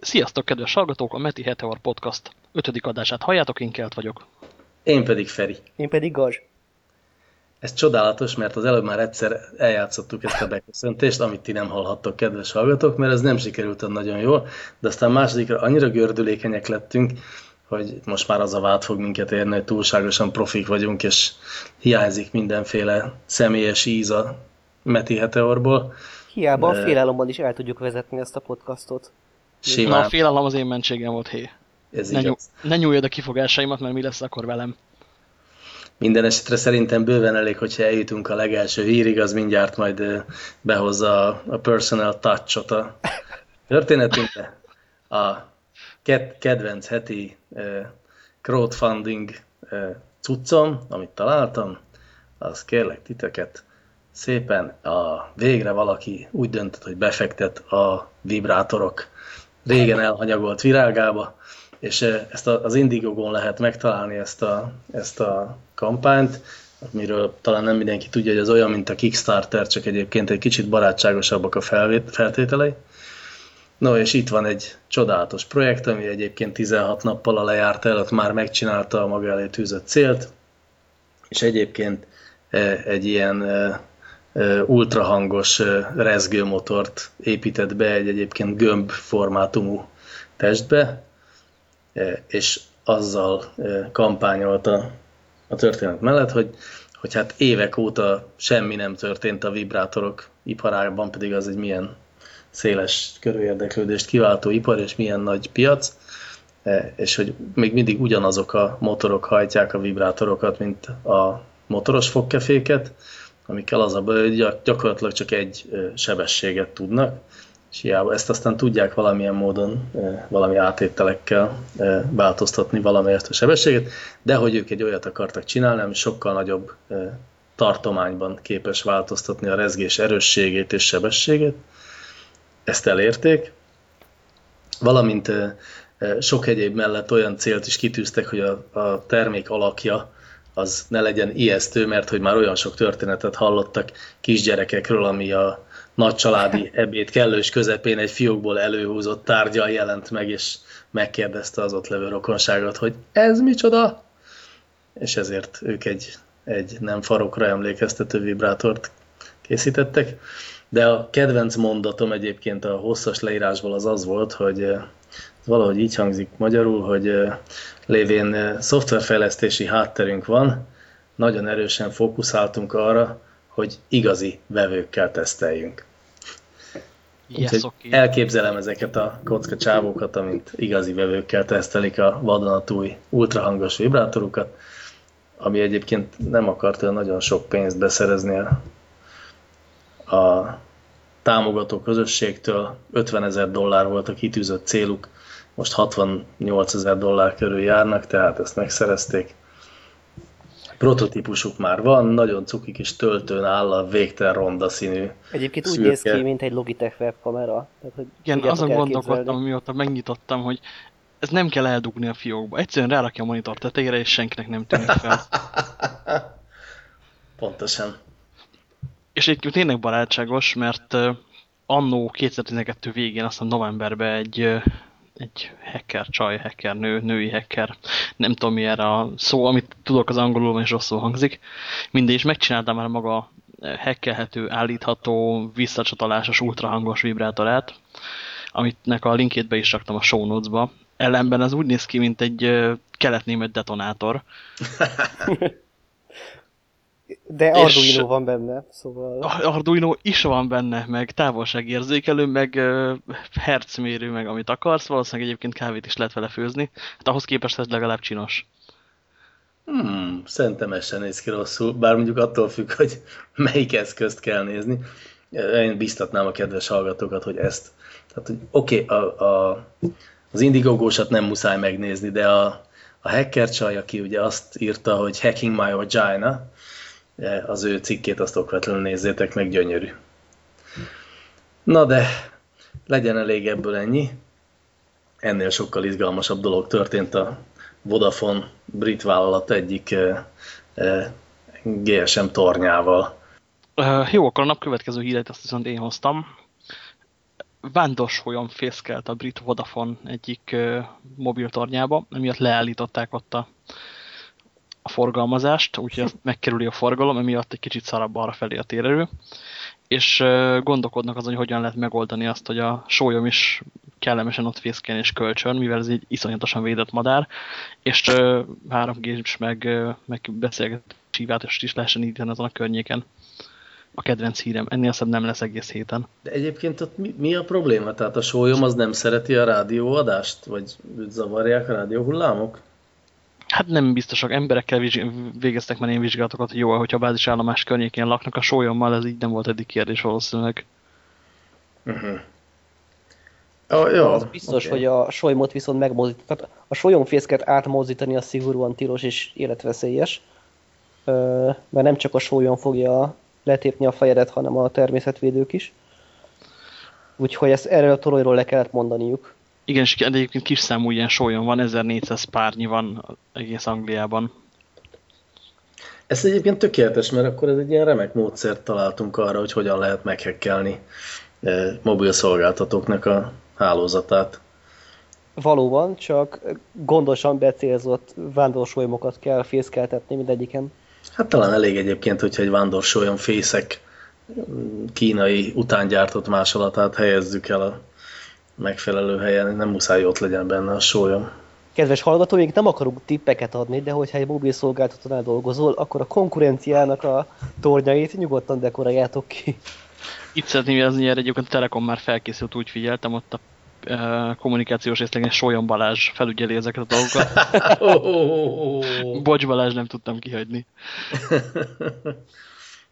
Sziasztok, kedves hallgatók! A Meti Heteor Podcast 5. adását halljátok, én Kelt vagyok. Én pedig Feri. Én pedig Gazs. Ez csodálatos, mert az előbb már egyszer eljátszottuk ezt a beköszöntést, amit ti nem hallhattok, kedves hallgatók, mert ez nem sikerült nagyon jól, de aztán másodikra annyira gördülékenyek lettünk, hogy most már az a vád fog minket érni, hogy túlságosan profik vagyunk, és hiányzik mindenféle személyes íz a Meti Heteorból. Hiába de... a félálomban is el tudjuk vezetni ezt a podcastot. Simán. Na, a félálom az én mentségem volt, hé. Ez ne, nyúl, ne nyúljad a kifogásaimat, mert mi lesz akkor velem. Minden esetre szerintem bőven elég, hogyha eljutunk a legelső hírig, az mindjárt majd behozza a, personal touch-ot a történetünkbe. A ked kedvenc heti crowdfunding cuccom, amit találtam, az kérlek titeket szépen a végre valaki úgy döntött, hogy befektet a vibrátorok régen elhanyagolt virágába, és ezt az Indiegogon lehet megtalálni ezt a, ezt a kampányt, amiről talán nem mindenki tudja, hogy az olyan, mint a Kickstarter, csak egyébként egy kicsit barátságosabbak a feltételei. No, és itt van egy csodálatos projekt, ami egyébként 16 nappal a lejárt előtt már megcsinálta a maga elé tűzött célt, és egyébként egy ilyen ultrahangos rezgőmotort épített be egy egyébként gömb formátumú testbe, és azzal kampányolta a történet mellett, hogy, hogy hát évek óta semmi nem történt a vibrátorok iparában, pedig az egy milyen széles körülérdeklődést kiváltó ipar, és milyen nagy piac, és hogy még mindig ugyanazok a motorok hajtják a vibrátorokat, mint a motoros fogkeféket, amikkel az a baj, hogy gyakorlatilag csak egy sebességet tudnak, és hiába ezt aztán tudják valamilyen módon, valami átételekkel változtatni valamelyest a sebességet, de hogy ők egy olyat akartak csinálni, ami sokkal nagyobb tartományban képes változtatni a rezgés erősségét és sebességét, ezt elérték, valamint sok egyéb mellett olyan célt is kitűztek, hogy a, a termék alakja az ne legyen ijesztő, mert hogy már olyan sok történetet hallottak kisgyerekekről, ami a nagy családi ebéd kellős közepén egy fiókból előhúzott tárgyal jelent meg, és megkérdezte az ott levő rokonságot, hogy ez micsoda? És ezért ők egy, egy nem farokra emlékeztető vibrátort készítettek. De a kedvenc mondatom egyébként a hosszas leírásból az az volt, hogy valahogy így hangzik magyarul, hogy lévén szoftverfejlesztési hátterünk van, nagyon erősen fókuszáltunk arra, hogy igazi vevőkkel teszteljünk. Yes, okay. Elképzelem ezeket a kocka csávókat, amint igazi vevőkkel tesztelik a vadonatúj ultrahangos vibrátorukat, ami egyébként nem akart olyan nagyon sok pénzt beszerezni a, a támogató közösségtől. 50 ezer dollár volt a kitűzött céluk, most 68 ezer dollár körül járnak, tehát ezt megszerezték. Prototípusuk már van, nagyon cukik és töltőn áll a végtelen ronda színű Egyébként szürke. úgy néz ki, mint egy Logitech webkamera. Tehát, hogy Igen, azon gondolkodtam, mióta megnyitottam, hogy ez nem kell eldugni a fiókba. Egyszerűen rárakja a monitor tetejére, és senkinek nem tűnik fel. Pontosan. És egyébként tényleg barátságos, mert annó 2012 végén, aztán novemberben egy egy hacker csaj, hacker nő, női hacker, nem tudom mi erre a szó, amit tudok az angolul, és rosszul hangzik. Mindegy, és megcsináltam már maga hackelhető, állítható, visszacsatolásos, ultrahangos vibrátorát, amitnek a linkét be is raktam a show notes-ba. Ellenben ez úgy néz ki, mint egy keletnémet detonátor. De Arduino van benne, szóval... Arduino is van benne, meg távolságérzékelő, meg uh, hercmérő, meg amit akarsz, valószínűleg egyébként kávét is lehet vele főzni. Hát ahhoz képest ez legalább csinos. Hmm, szerintem ez sem néz ki rosszul, bár mondjuk attól függ, hogy melyik eszközt kell nézni. Én biztatnám a kedves hallgatókat, hogy ezt. Tehát, hogy oké, okay, a, a, az Indiegogo-sat nem muszáj megnézni, de a, a hacker csaj, aki ugye azt írta, hogy hacking my vagina, az ő cikkét azt okvetlenül nézzétek meg, gyönyörű. Na de, legyen elég ebből ennyi. Ennél sokkal izgalmasabb dolog történt a Vodafone brit vállalat egyik eh, eh, GSM tornyával. Jó, akkor a nap következő híret azt viszont én hoztam. vándorsolyon fészkelt a brit Vodafone egyik mobiltornyába, emiatt leállították ott a forgalmazást, úgyhogy azt megkerüli a forgalom, emiatt egy kicsit szarabb arra felé a térerő, és gondolkodnak azon, hogy hogyan lehet megoldani azt, hogy a sólyom is kellemesen ott fészkelni és kölcsön, mivel ez egy iszonyatosan védett madár, és 3G-s meg, meg beszélgetés is lehessen indítani azon a környéken a kedvenc hírem. Ennél szebb nem lesz egész héten. De egyébként ott mi, mi a probléma? Tehát a sólyom az nem szereti a rádióadást? Vagy zavarják a rádióhullámok? Hát nem biztosak. Emberekkel végeztek már én vizsgálatokat, hogy jó, hogyha a bázisállomás környékén laknak, a sólyommal ez így nem volt eddig kérdés valószínűleg. Uh -huh. Oh, jó, az biztos, okay. hogy a solymot viszont megmozdít. Tehát a solyomfészket átmozdítani a szigorúan tilos és életveszélyes, mert nem csak a sólyon fogja letépni a fejedet, hanem a természetvédők is. Úgyhogy ezt erről a toronyról le kellett mondaniuk. Igen, és egyébként kis számú ilyen sólyon van, 1400 párnyi van egész Angliában. Ez egyébként tökéletes, mert akkor ez egy ilyen remek módszert találtunk arra, hogy hogyan lehet meghekkelni mobil szolgáltatóknak a hálózatát. Valóban, csak gondosan becélzott vándorsolyomokat kell fészkeltetni mindegyiken. Hát talán elég egyébként, hogyha egy vándorsolyon fészek kínai utángyártott másolatát helyezzük el a megfelelő helyen, nem muszáj ott legyen benne a sólyom. Kedves hallgatóink, nem akarunk tippeket adni, de hogyha egy mobil szolgáltatónál dolgozol, akkor a konkurenciának a tornyait nyugodtan dekoráljátok ki. Itt szeretném jelezni, hogy egyébként a Telekom már felkészült, úgy figyeltem, ott a e, kommunikációs részlegen Sólyon Balázs felügyeli ezeket a dolgokat. Bocs Balázs, nem tudtam kihagyni.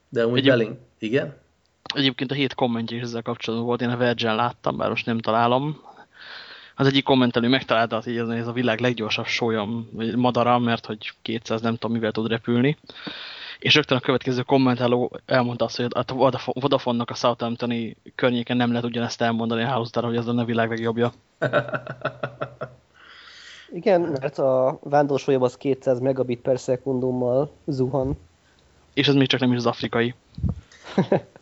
De úgy Egyéb... Belling, igen? Egyébként a hét kommentje is ezzel kapcsolatban volt, én a Verge-en láttam, bár most nem találom. Az egyik kommentelő megtalálta, hogy ez a világ leggyorsabb sólyom madara, mert hogy 200 nem tudom mivel tud repülni és rögtön a következő kommentáló elmondta azt, hogy a Vodafone-nak a Southamptoni környéken nem lehet ugyanezt elmondani a hálózatára, hogy ez a világ legjobbja. Igen, mert a vándorsolyabb az 200 megabit per szekundummal zuhan. És ez még csak nem is az afrikai.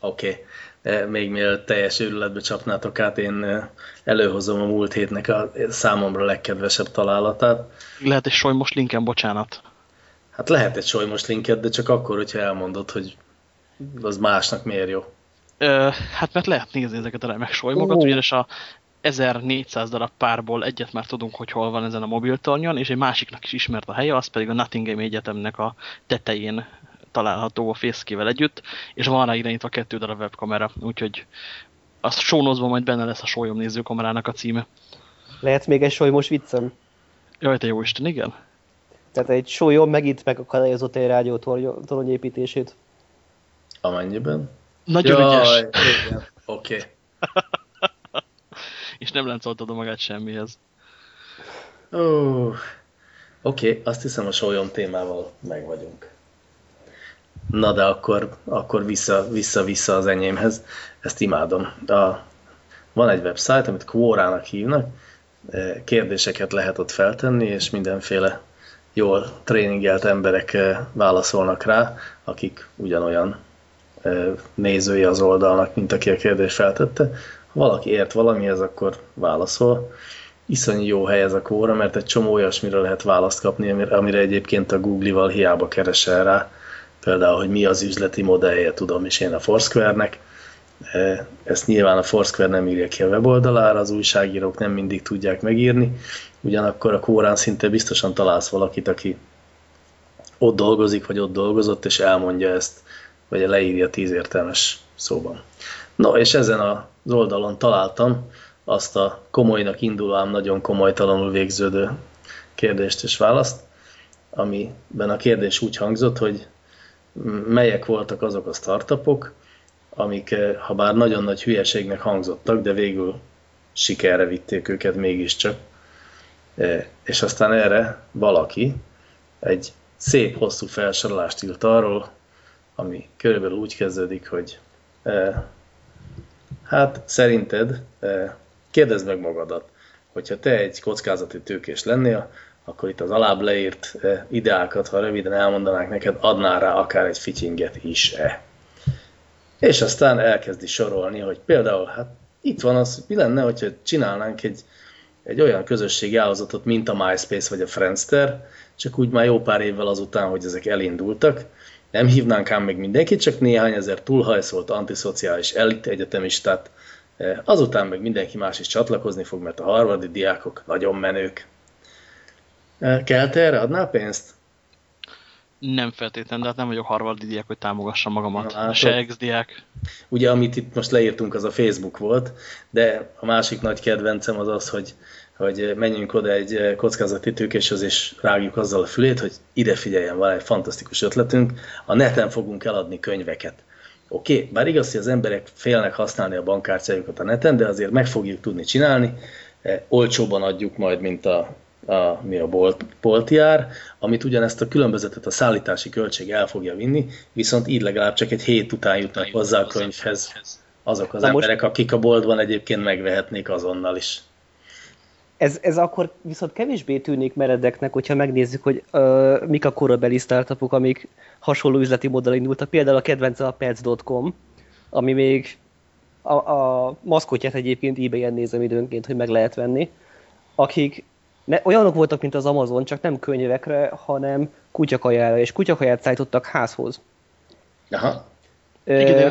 Oké. Okay. Még mielőtt teljes őrületbe csapnátok át, én előhozom a múlt hétnek a számomra legkedvesebb találatát. Lehet egy soly most linken, bocsánat. Hát lehet egy solymos linket, de csak akkor, hogyha elmondod, hogy az másnak miért jó. Ö, hát mert lehet nézni ezeket a remek solymokat, uh. ugyanis a 1400 darab párból egyet már tudunk, hogy hol van ezen a mobiltornyon, és egy másiknak is ismert a helye, az pedig a Nottingham Egyetemnek a tetején található a fészkével együtt, és van rá irányítva kettő darab webkamera, úgyhogy azt sónozva majd benne lesz a sólyom nézőkamerának a címe. Lehet még egy solymos viccem? Jaj, te jó Isten, igen? Tehát egy sólyom megint megakadályozott egy rádió torony építését. Amennyiben? Nagyon Jaj, ügyes. Oké. Okay. És nem láncoltad a magát semmihez. Oké, okay, azt hiszem a sólyom témával meg vagyunk. Na de akkor, akkor vissza, vissza, vissza az enyémhez. Ezt imádom. A, van egy website, amit Quora-nak hívnak, kérdéseket lehet ott feltenni, és mindenféle jól tréningelt emberek eh, válaszolnak rá, akik ugyanolyan eh, nézői az oldalnak, mint aki a kérdést feltette. Ha valaki ért valamihez, akkor válaszol. Iszonyú jó hely ez a kóra, mert egy csomó olyasmire lehet választ kapni, amire egyébként a Google-val hiába keresel rá. Például, hogy mi az üzleti modellje, tudom is én a Foursquare-nek. Eh, ezt nyilván a Foursquare nem írja ki a weboldalára, az újságírók nem mindig tudják megírni, ugyanakkor a kórán szinte biztosan találsz valakit, aki ott dolgozik, vagy ott dolgozott, és elmondja ezt, vagy leírja tíz értelmes szóban. Na, és ezen az oldalon találtam azt a komolynak indulám, nagyon komolytalanul végződő kérdést és választ, amiben a kérdés úgy hangzott, hogy melyek voltak azok a startupok, amik, ha bár nagyon nagy hülyeségnek hangzottak, de végül sikerre vitték őket mégiscsak. E, és aztán erre valaki egy szép hosszú felsorolást írt arról, ami körülbelül úgy kezdődik, hogy e, hát szerinted kérdezd meg magadat, hogyha te egy kockázati tőkés lennél, akkor itt az alább leírt ideákat, ha röviden elmondanák neked, adnál rá akár egy fityinget is-e. És aztán elkezdi sorolni, hogy például hát itt van az, mi lenne, hogyha csinálnánk egy, egy olyan közösségi állazatot, mint a MySpace vagy a Friendster, csak úgy már jó pár évvel azután, hogy ezek elindultak, nem hívnánk ám meg mindenkit, csak néhány ezer túlhajszolt antiszociális elit egyetemistát, azután meg mindenki más is csatlakozni fog, mert a harvardi diákok nagyon menők. Kell te erre adnál pénzt? Nem feltétlenül, de hát nem vagyok harvardi diák, hogy támogassam magamat. Na, Se ex-diák. Ugye, amit itt most leírtunk, az a Facebook volt, de a másik nagy kedvencem az az, hogy, hogy menjünk oda egy kockázati tőkéshez, és rágjuk azzal a fülét, hogy ide figyeljen, van egy fantasztikus ötletünk, a neten fogunk eladni könyveket. Oké, okay, bár igaz, hogy az emberek félnek használni a bankkártyájukat a neten, de azért meg fogjuk tudni csinálni, olcsóban adjuk majd, mint a a, mi a bolt, bolti ár, amit ugyanezt a különbözetet a szállítási költség el fogja vinni, viszont így legalább csak egy hét után jutnak hozzá a könyvhez azok az Na emberek, most... akik a boltban egyébként megvehetnék azonnal is. Ez, ez akkor viszont kevésbé tűnik meredeknek, hogyha megnézzük, hogy uh, mik a korabeli startupok, amik hasonló üzleti modell indultak. Például a kedvence a pets.com, ami még a, a maszkotját egyébként ebay-en nézem időnként, hogy meg lehet venni, akik ne, olyanok voltak, mint az Amazon, csak nem könyvekre, hanem kutyakajára, és kutyakaját szállítottak házhoz. Aha. Ö,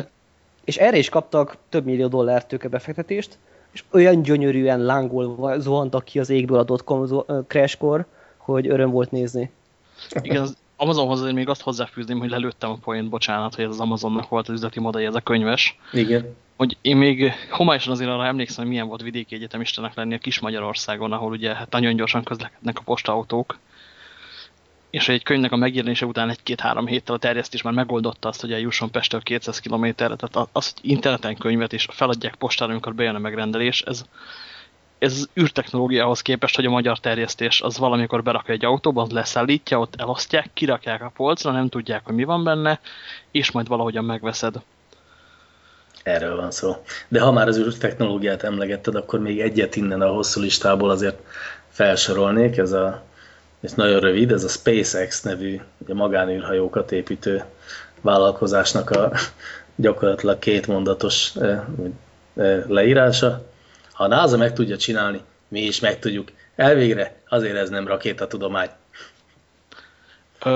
és erre is kaptak több millió dollár tőkebefektetést, és olyan gyönyörűen lángolva zuhantak ki az égből a dotcom crashkor, hogy öröm volt nézni. Igen, az Amazonhoz azért még azt hozzáfűzném, hogy lelőttem a point, bocsánat, hogy ez az Amazonnak volt az üzleti modell, ez a könyves. Igen hogy én még homályosan azért arra emlékszem, hogy milyen volt vidéki egyetemistának lenni a kis Magyarországon, ahol ugye hát nagyon gyorsan közlekednek a postautók, és egy könyvnek a megjelenése után egy-két-három héttel a terjesztés már megoldotta azt, hogy eljusson Pestől 200 kilométerre. Tehát az, hogy interneten könyvet és feladják postára, amikor bejön a megrendelés, ez, ez űrtechnológiához képest, hogy a magyar terjesztés az valamikor berakja egy autóban, leszállítja, ott elosztják, kirakják a polcra, nem tudják, hogy mi van benne, és majd valahogyan megveszed. Erről van szó. De ha már az technológiát emlegetted, akkor még egyet innen a hosszú listából azért felsorolnék. Ez, a, ez nagyon rövid, ez a SpaceX nevű ugye magánűrhajókat építő vállalkozásnak a gyakorlatilag kétmondatos e, e, leírása. Ha a NASA meg tudja csinálni, mi is meg tudjuk. Elvégre azért ez nem rakétatudomány.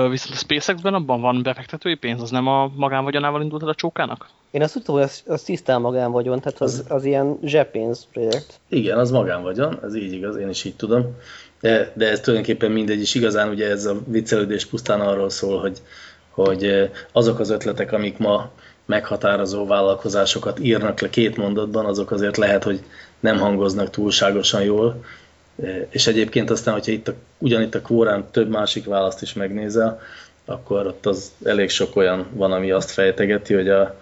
Viszont a SpaceX-ben abban van befektetői pénz, az nem a magánvagyonával indult el a csókának? Én azt tudtam, hogy az, az tisztán magánvagyon, tehát az, az ilyen zseppénz projekt. Igen, az magánvagyon, ez így igaz, én is így tudom. De, de ez tulajdonképpen mindegy, is igazán ugye ez a viccelődés pusztán arról szól, hogy, hogy azok az ötletek, amik ma meghatározó vállalkozásokat írnak le két mondatban, azok azért lehet, hogy nem hangoznak túlságosan jól. És egyébként aztán, hogyha itt a, ugyanitt a kvórán több másik választ is megnézel, akkor ott az elég sok olyan van, ami azt fejtegeti, hogy a,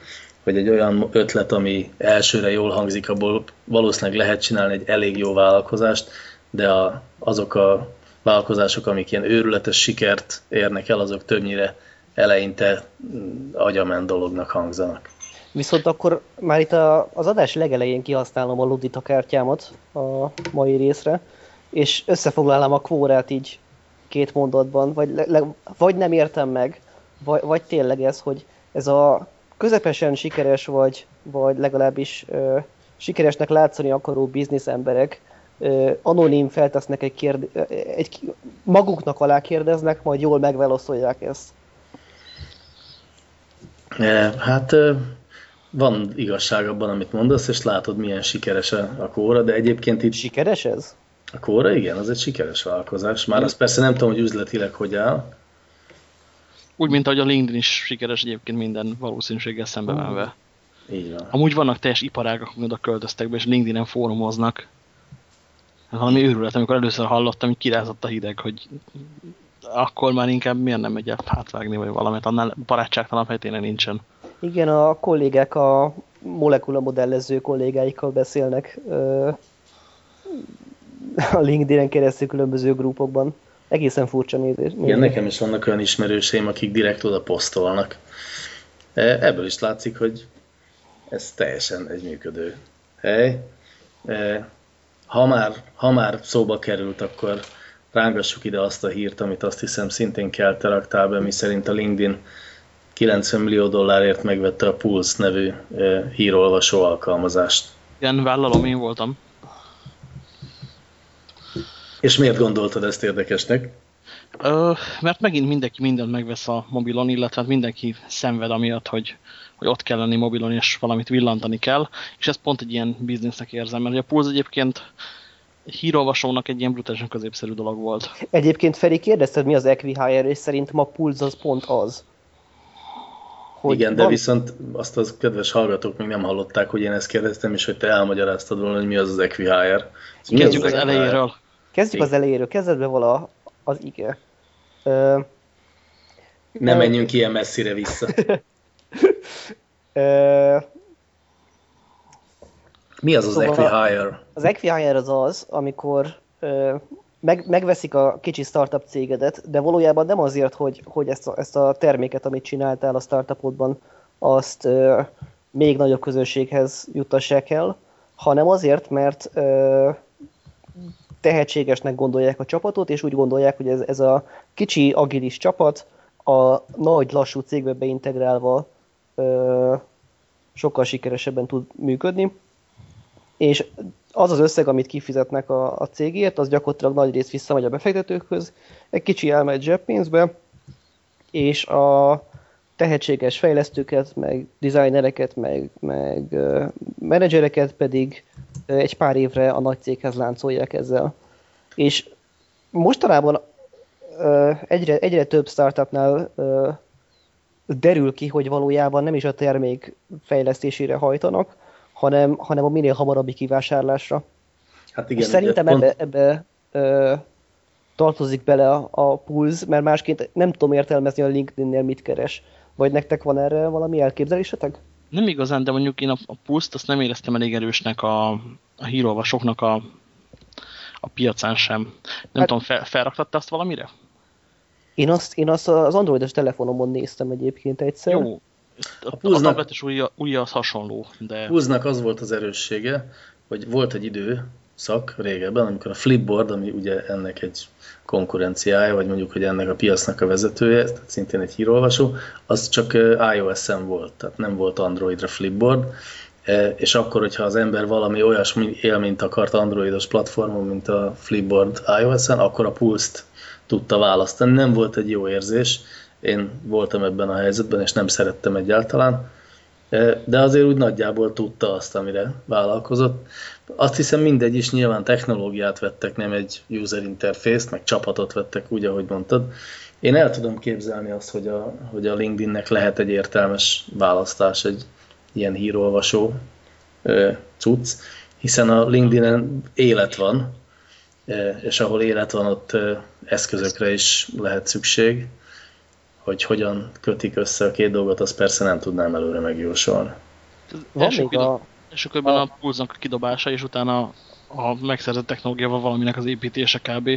hogy egy olyan ötlet, ami elsőre jól hangzik, abból valószínűleg lehet csinálni egy elég jó vállalkozást, de a, azok a vállalkozások, amik ilyen őrületes sikert érnek el, azok többnyire eleinte mm, agyament dolognak hangzanak. Viszont akkor már itt a, az adás legelején kihasználom a Ludita kártyámat a mai részre, és összefoglalám a kvórát így két mondatban, vagy, le, vagy nem értem meg, vagy, vagy tényleg ez, hogy ez a közepesen sikeres vagy, vagy legalábbis ö, sikeresnek látszani akaró biznisz emberek ö, anonim feltesznek egy, kérd, egy maguknak alá kérdeznek, majd jól megválaszolják ezt. Hát van igazság abban, amit mondasz, és látod, milyen sikeres a kóra, de egyébként itt... Sikeres ez? A kóra, igen, az egy sikeres vállalkozás. Már azt persze nem tudom, hogy üzletileg hogy áll, úgy, mint ahogy a LinkedIn is sikeres egyébként minden valószínűséggel szembe menve. Így van. Amúgy vannak teljes iparágak, amik oda költöztek be, és LinkedIn-en fórumoznak. Ez valami őrület, amikor először hallottam, hogy kirázott a hideg, hogy akkor már inkább miért nem megy el hátvágni, vagy valamit, annál barátságtalan hely tényleg nincsen. Igen, a kollégák a molekula modellező kollégáikkal beszélnek a LinkedIn-en keresztül különböző grupokban egészen furcsa nézés. Igen, nekem is vannak olyan ismerőseim, akik direkt oda posztolnak. E, ebből is látszik, hogy ez teljesen egy működő hely. E, ha már, ha már szóba került, akkor rángassuk ide azt a hírt, amit azt hiszem szintén kell teraktál be, mi szerint a LinkedIn 90 millió dollárért megvette a Pulse nevű hírolvasó alkalmazást. Igen, vállalom, én voltam. És miért gondoltad ezt érdekesnek? Ö, mert megint mindenki mindent megvesz a mobilon, illetve hát mindenki szenved amiatt, hogy, hogy ott kell lenni mobilon, és valamit villantani kell, és ez pont egy ilyen biznisznek érzem, mert a Pulse egyébként hírolvasónak egy ilyen brutálisan középszerű dolog volt. Egyébként Feri kérdezted, mi az Equihire, és szerint ma Pulse az pont az. Hogy Igen, de viszont azt az kedves hallgatók még nem hallották, hogy én ezt kérdeztem, és hogy te elmagyaráztad volna, hogy mi az az Equihire. Kezdjük az, az elejéről. Kezdjük az elejéről, kezdetben vala az ige. Ö, nem menjünk ilyen messzire vissza. Ö, Mi az az szóval Equihire? Az Equihire az az, amikor ö, meg, megveszik a kicsi startup cégedet, de valójában nem azért, hogy, hogy ezt, a, ezt a terméket, amit csináltál a startupodban, azt ö, még nagyobb közönséghez juttassák el, hanem azért, mert ö, tehetségesnek gondolják a csapatot, és úgy gondolják, hogy ez, ez a kicsi, agilis csapat a nagy, lassú cégbe beintegrálva ö, sokkal sikeresebben tud működni. És az az összeg, amit kifizetnek a, a cégért, az gyakorlatilag nagy rész visszamegy a befektetőkhöz, egy kicsi elmegy zseppénzbe, és a tehetséges fejlesztőket, meg designereket, meg, meg menedzsereket pedig egy pár évre a nagy céghez láncolják ezzel. És mostanában egyre, egyre több startupnál derül ki, hogy valójában nem is a termék fejlesztésére hajtanak, hanem, hanem a minél hamarabbi kivásárlásra. Hát igen, És szerintem ebbe, pont... ebbe ö, tartozik bele a, a Pulse, mert másként nem tudom értelmezni a LinkedIn-nél mit keres. Vagy nektek van erre valami elképzelésetek? Nem igazán, de mondjuk én a, a Pulse-t azt nem éreztem elég erősnek a, a hírolvasóknak a, a piacán sem. Nem hát, tudom, fel, felraktatta azt valamire? Én azt, én azt az androidos telefonomon néztem egyébként egyszer. Jó, a, a tabletes ujja, ujja az hasonló, de... Pulznak az volt az erőssége, hogy volt egy idő, szak régebben, amikor a Flipboard, ami ugye ennek egy konkurenciája, vagy mondjuk, hogy ennek a piacnak a vezetője, tehát szintén egy hírolvasó, az csak iOS-en volt, tehát nem volt Androidra Flipboard, és akkor, hogyha az ember valami olyasmi élményt akart androidos platformon, mint a Flipboard iOS-en, akkor a Pulse-t tudta választani. Nem volt egy jó érzés, én voltam ebben a helyzetben, és nem szerettem egyáltalán, e, de azért úgy nagyjából tudta azt, amire vállalkozott. Azt hiszem mindegy is, nyilván technológiát vettek, nem egy user interface-t, meg csapatot vettek, úgy, ahogy mondtad. Én el tudom képzelni azt, hogy a, hogy a LinkedInnek lehet egy értelmes választás, egy ilyen hírolvasó ö, cucc, hiszen a LinkedIn-en élet van, és ahol élet van, ott eszközökre is lehet szükség hogy hogyan kötik össze a két dolgot, azt persze nem tudnám előre megjósolni. Van első, még a... első körben a, a pulznak a kidobása, és utána a megszerzett technológiával valaminek az építése kb.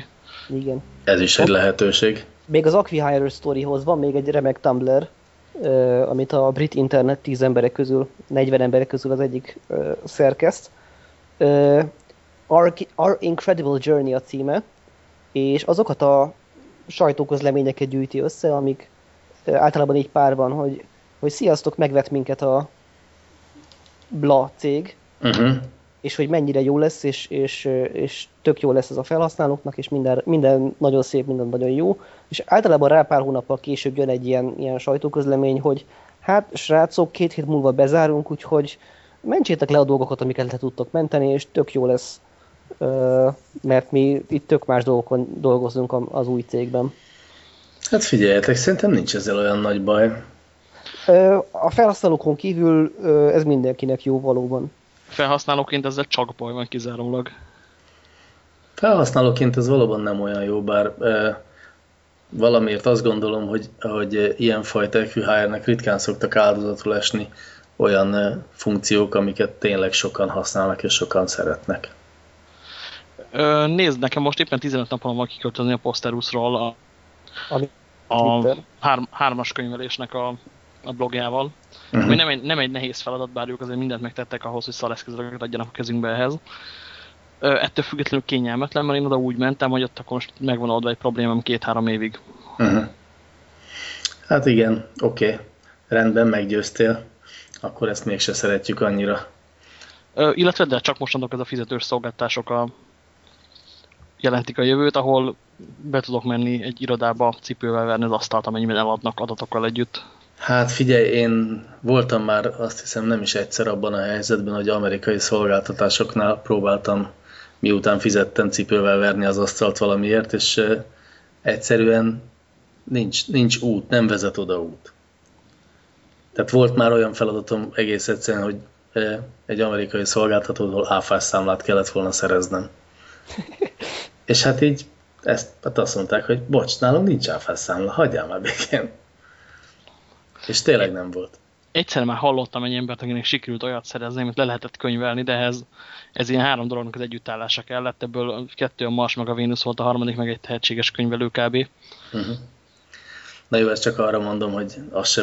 Igen. Ez is egy lehetőség. Még az Acquihire Storyhoz van még egy remek Tumblr, uh, amit a brit internet 10 emberek közül, 40 emberek közül az egyik uh, szerkeszt. Uh, Our, Our Incredible Journey a címe, és azokat a sajtóközleményeket gyűjti össze, amik általában így párban, hogy, hogy sziasztok, megvet minket a Bla cég, uh-huh. és hogy mennyire jó lesz, és, és, és tök jó lesz ez a felhasználóknak, és minden, minden nagyon szép, minden nagyon jó. És általában rá pár hónappal később jön egy ilyen, ilyen sajtóközlemény, hogy hát srácok, két hét múlva bezárunk, úgyhogy mentsétek le a dolgokat, amiket le tudtok menteni, és tök jó lesz, mert mi itt tök más dolgokon dolgozunk az új cégben. Hát figyeljetek, szerintem nincs ezzel olyan nagy baj. A felhasználókon kívül ez mindenkinek jó valóban. Felhasználóként ezzel csak baj van kizárólag. Felhasználóként ez valóban nem olyan jó, bár e, valamiért azt gondolom, hogy, hogy ilyenfajta EQHR-nek ritkán szoktak áldozatul esni olyan e, funkciók, amiket tényleg sokan használnak és sokan szeretnek. Nézd, nekem most éppen 15 napon van kiköltözni a Posterusról a ami a hár, hármas könyvelésnek a, a blogjával. Uh-huh. Ami nem egy, nem egy nehéz feladat, bár ők azért mindent megtettek ahhoz, hogy szaleszközöket adjanak a kezünkbe ehhez. Ö, ettől függetlenül kényelmetlen, mert én oda úgy mentem, hogy ott akkor most megvan adva egy problémám két-három évig. Uh-huh. Hát igen, oké. Okay. Rendben, meggyőztél. Akkor ezt mégse szeretjük annyira. Illetve, de csak mostantól ez a fizetős szolgáltások a, jelentik a jövőt, ahol be tudok menni egy irodába cipővel verni az asztalt, amennyiben eladnak adatokkal együtt. Hát figyelj, én voltam már azt hiszem nem is egyszer abban a helyzetben, hogy amerikai szolgáltatásoknál próbáltam miután fizettem cipővel verni az asztalt valamiért, és egyszerűen nincs, nincs út, nem vezet oda út. Tehát volt már olyan feladatom egész egyszerűen, hogy egy amerikai szolgáltatótól áfás számlát kellett volna szereznem. És hát így ezt, hát azt mondták, hogy bocs, nálunk nincs áfás számla, hagyjál már békén. És tényleg nem volt. Egyszer már hallottam egy embert, akinek sikerült olyat szerezni, amit le lehetett könyvelni, de ez, ez ilyen három dolognak az együttállása kellett, ebből kettő a Mars meg a Vénusz volt, a harmadik meg egy tehetséges könyvelő kb. Uh mhm. -huh. Na jó, ezt csak arra mondom, hogy az se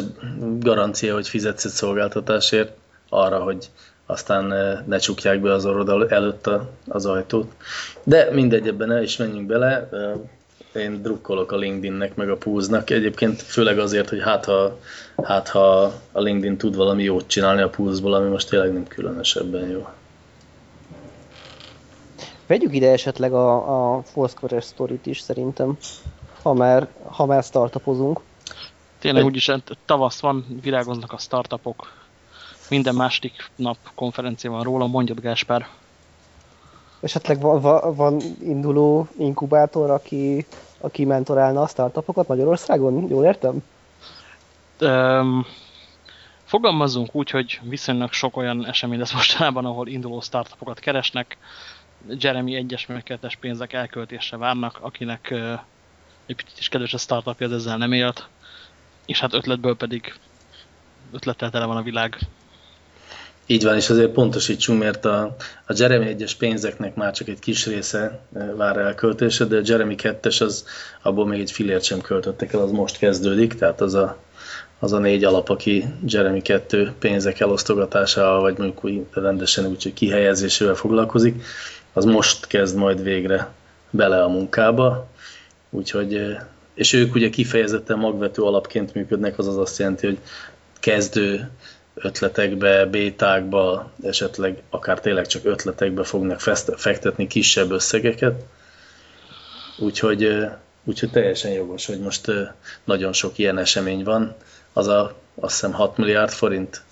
garancia, hogy fizetsz egy szolgáltatásért, arra, hogy aztán ne csukják be az orrod előtt az ajtót. De mindegy, ebben ne is menjünk bele. Én drukkolok a LinkedInnek, meg a Pulse-nak. Egyébként főleg azért, hogy hát ha, hát ha a LinkedIn tud valami jót csinálni a Pulse-ból, ami most tényleg nem különösebben jó. Vegyük ide esetleg a, a Foursquare-es sztorit is szerintem, ha már, ha már startupozunk. Tényleg úgyis hát tavasz van, virágoznak a startupok, minden második nap konferencia van róla, mondjad Gáspár. Esetleg van, van, van induló inkubátor, aki, aki mentorálna a startupokat Magyarországon? Jól értem? Um, fogalmazzunk úgy, hogy viszonylag sok olyan esemény lesz mostanában, ahol induló startupokat keresnek. Jeremy egyes megkettes pénzek elköltésre várnak, akinek uh, egy picit is kedves a startupja, az ezzel nem élt. És hát ötletből pedig ötlettel tele van a világ. Így van, és azért pontosítsunk, mert a, a Jeremy 1-es pénzeknek már csak egy kis része vár elköltése, de a Jeremy 2-es az, abból még egy filért sem költöttek el, az most kezdődik, tehát az a, az a négy alap, aki Jeremy 2 pénzek elosztogatásával, vagy mondjuk úgy, rendesen úgy, hogy kihelyezésével foglalkozik, az most kezd majd végre bele a munkába, úgyhogy, és ők ugye kifejezetten magvető alapként működnek, azaz azt jelenti, hogy kezdő ötletekbe, bétákba, esetleg akár tényleg csak ötletekbe fognak fektetni kisebb összegeket. Úgyhogy, úgyhogy teljesen jogos, hogy most nagyon sok ilyen esemény van. Az a, azt hiszem 6 milliárd forint,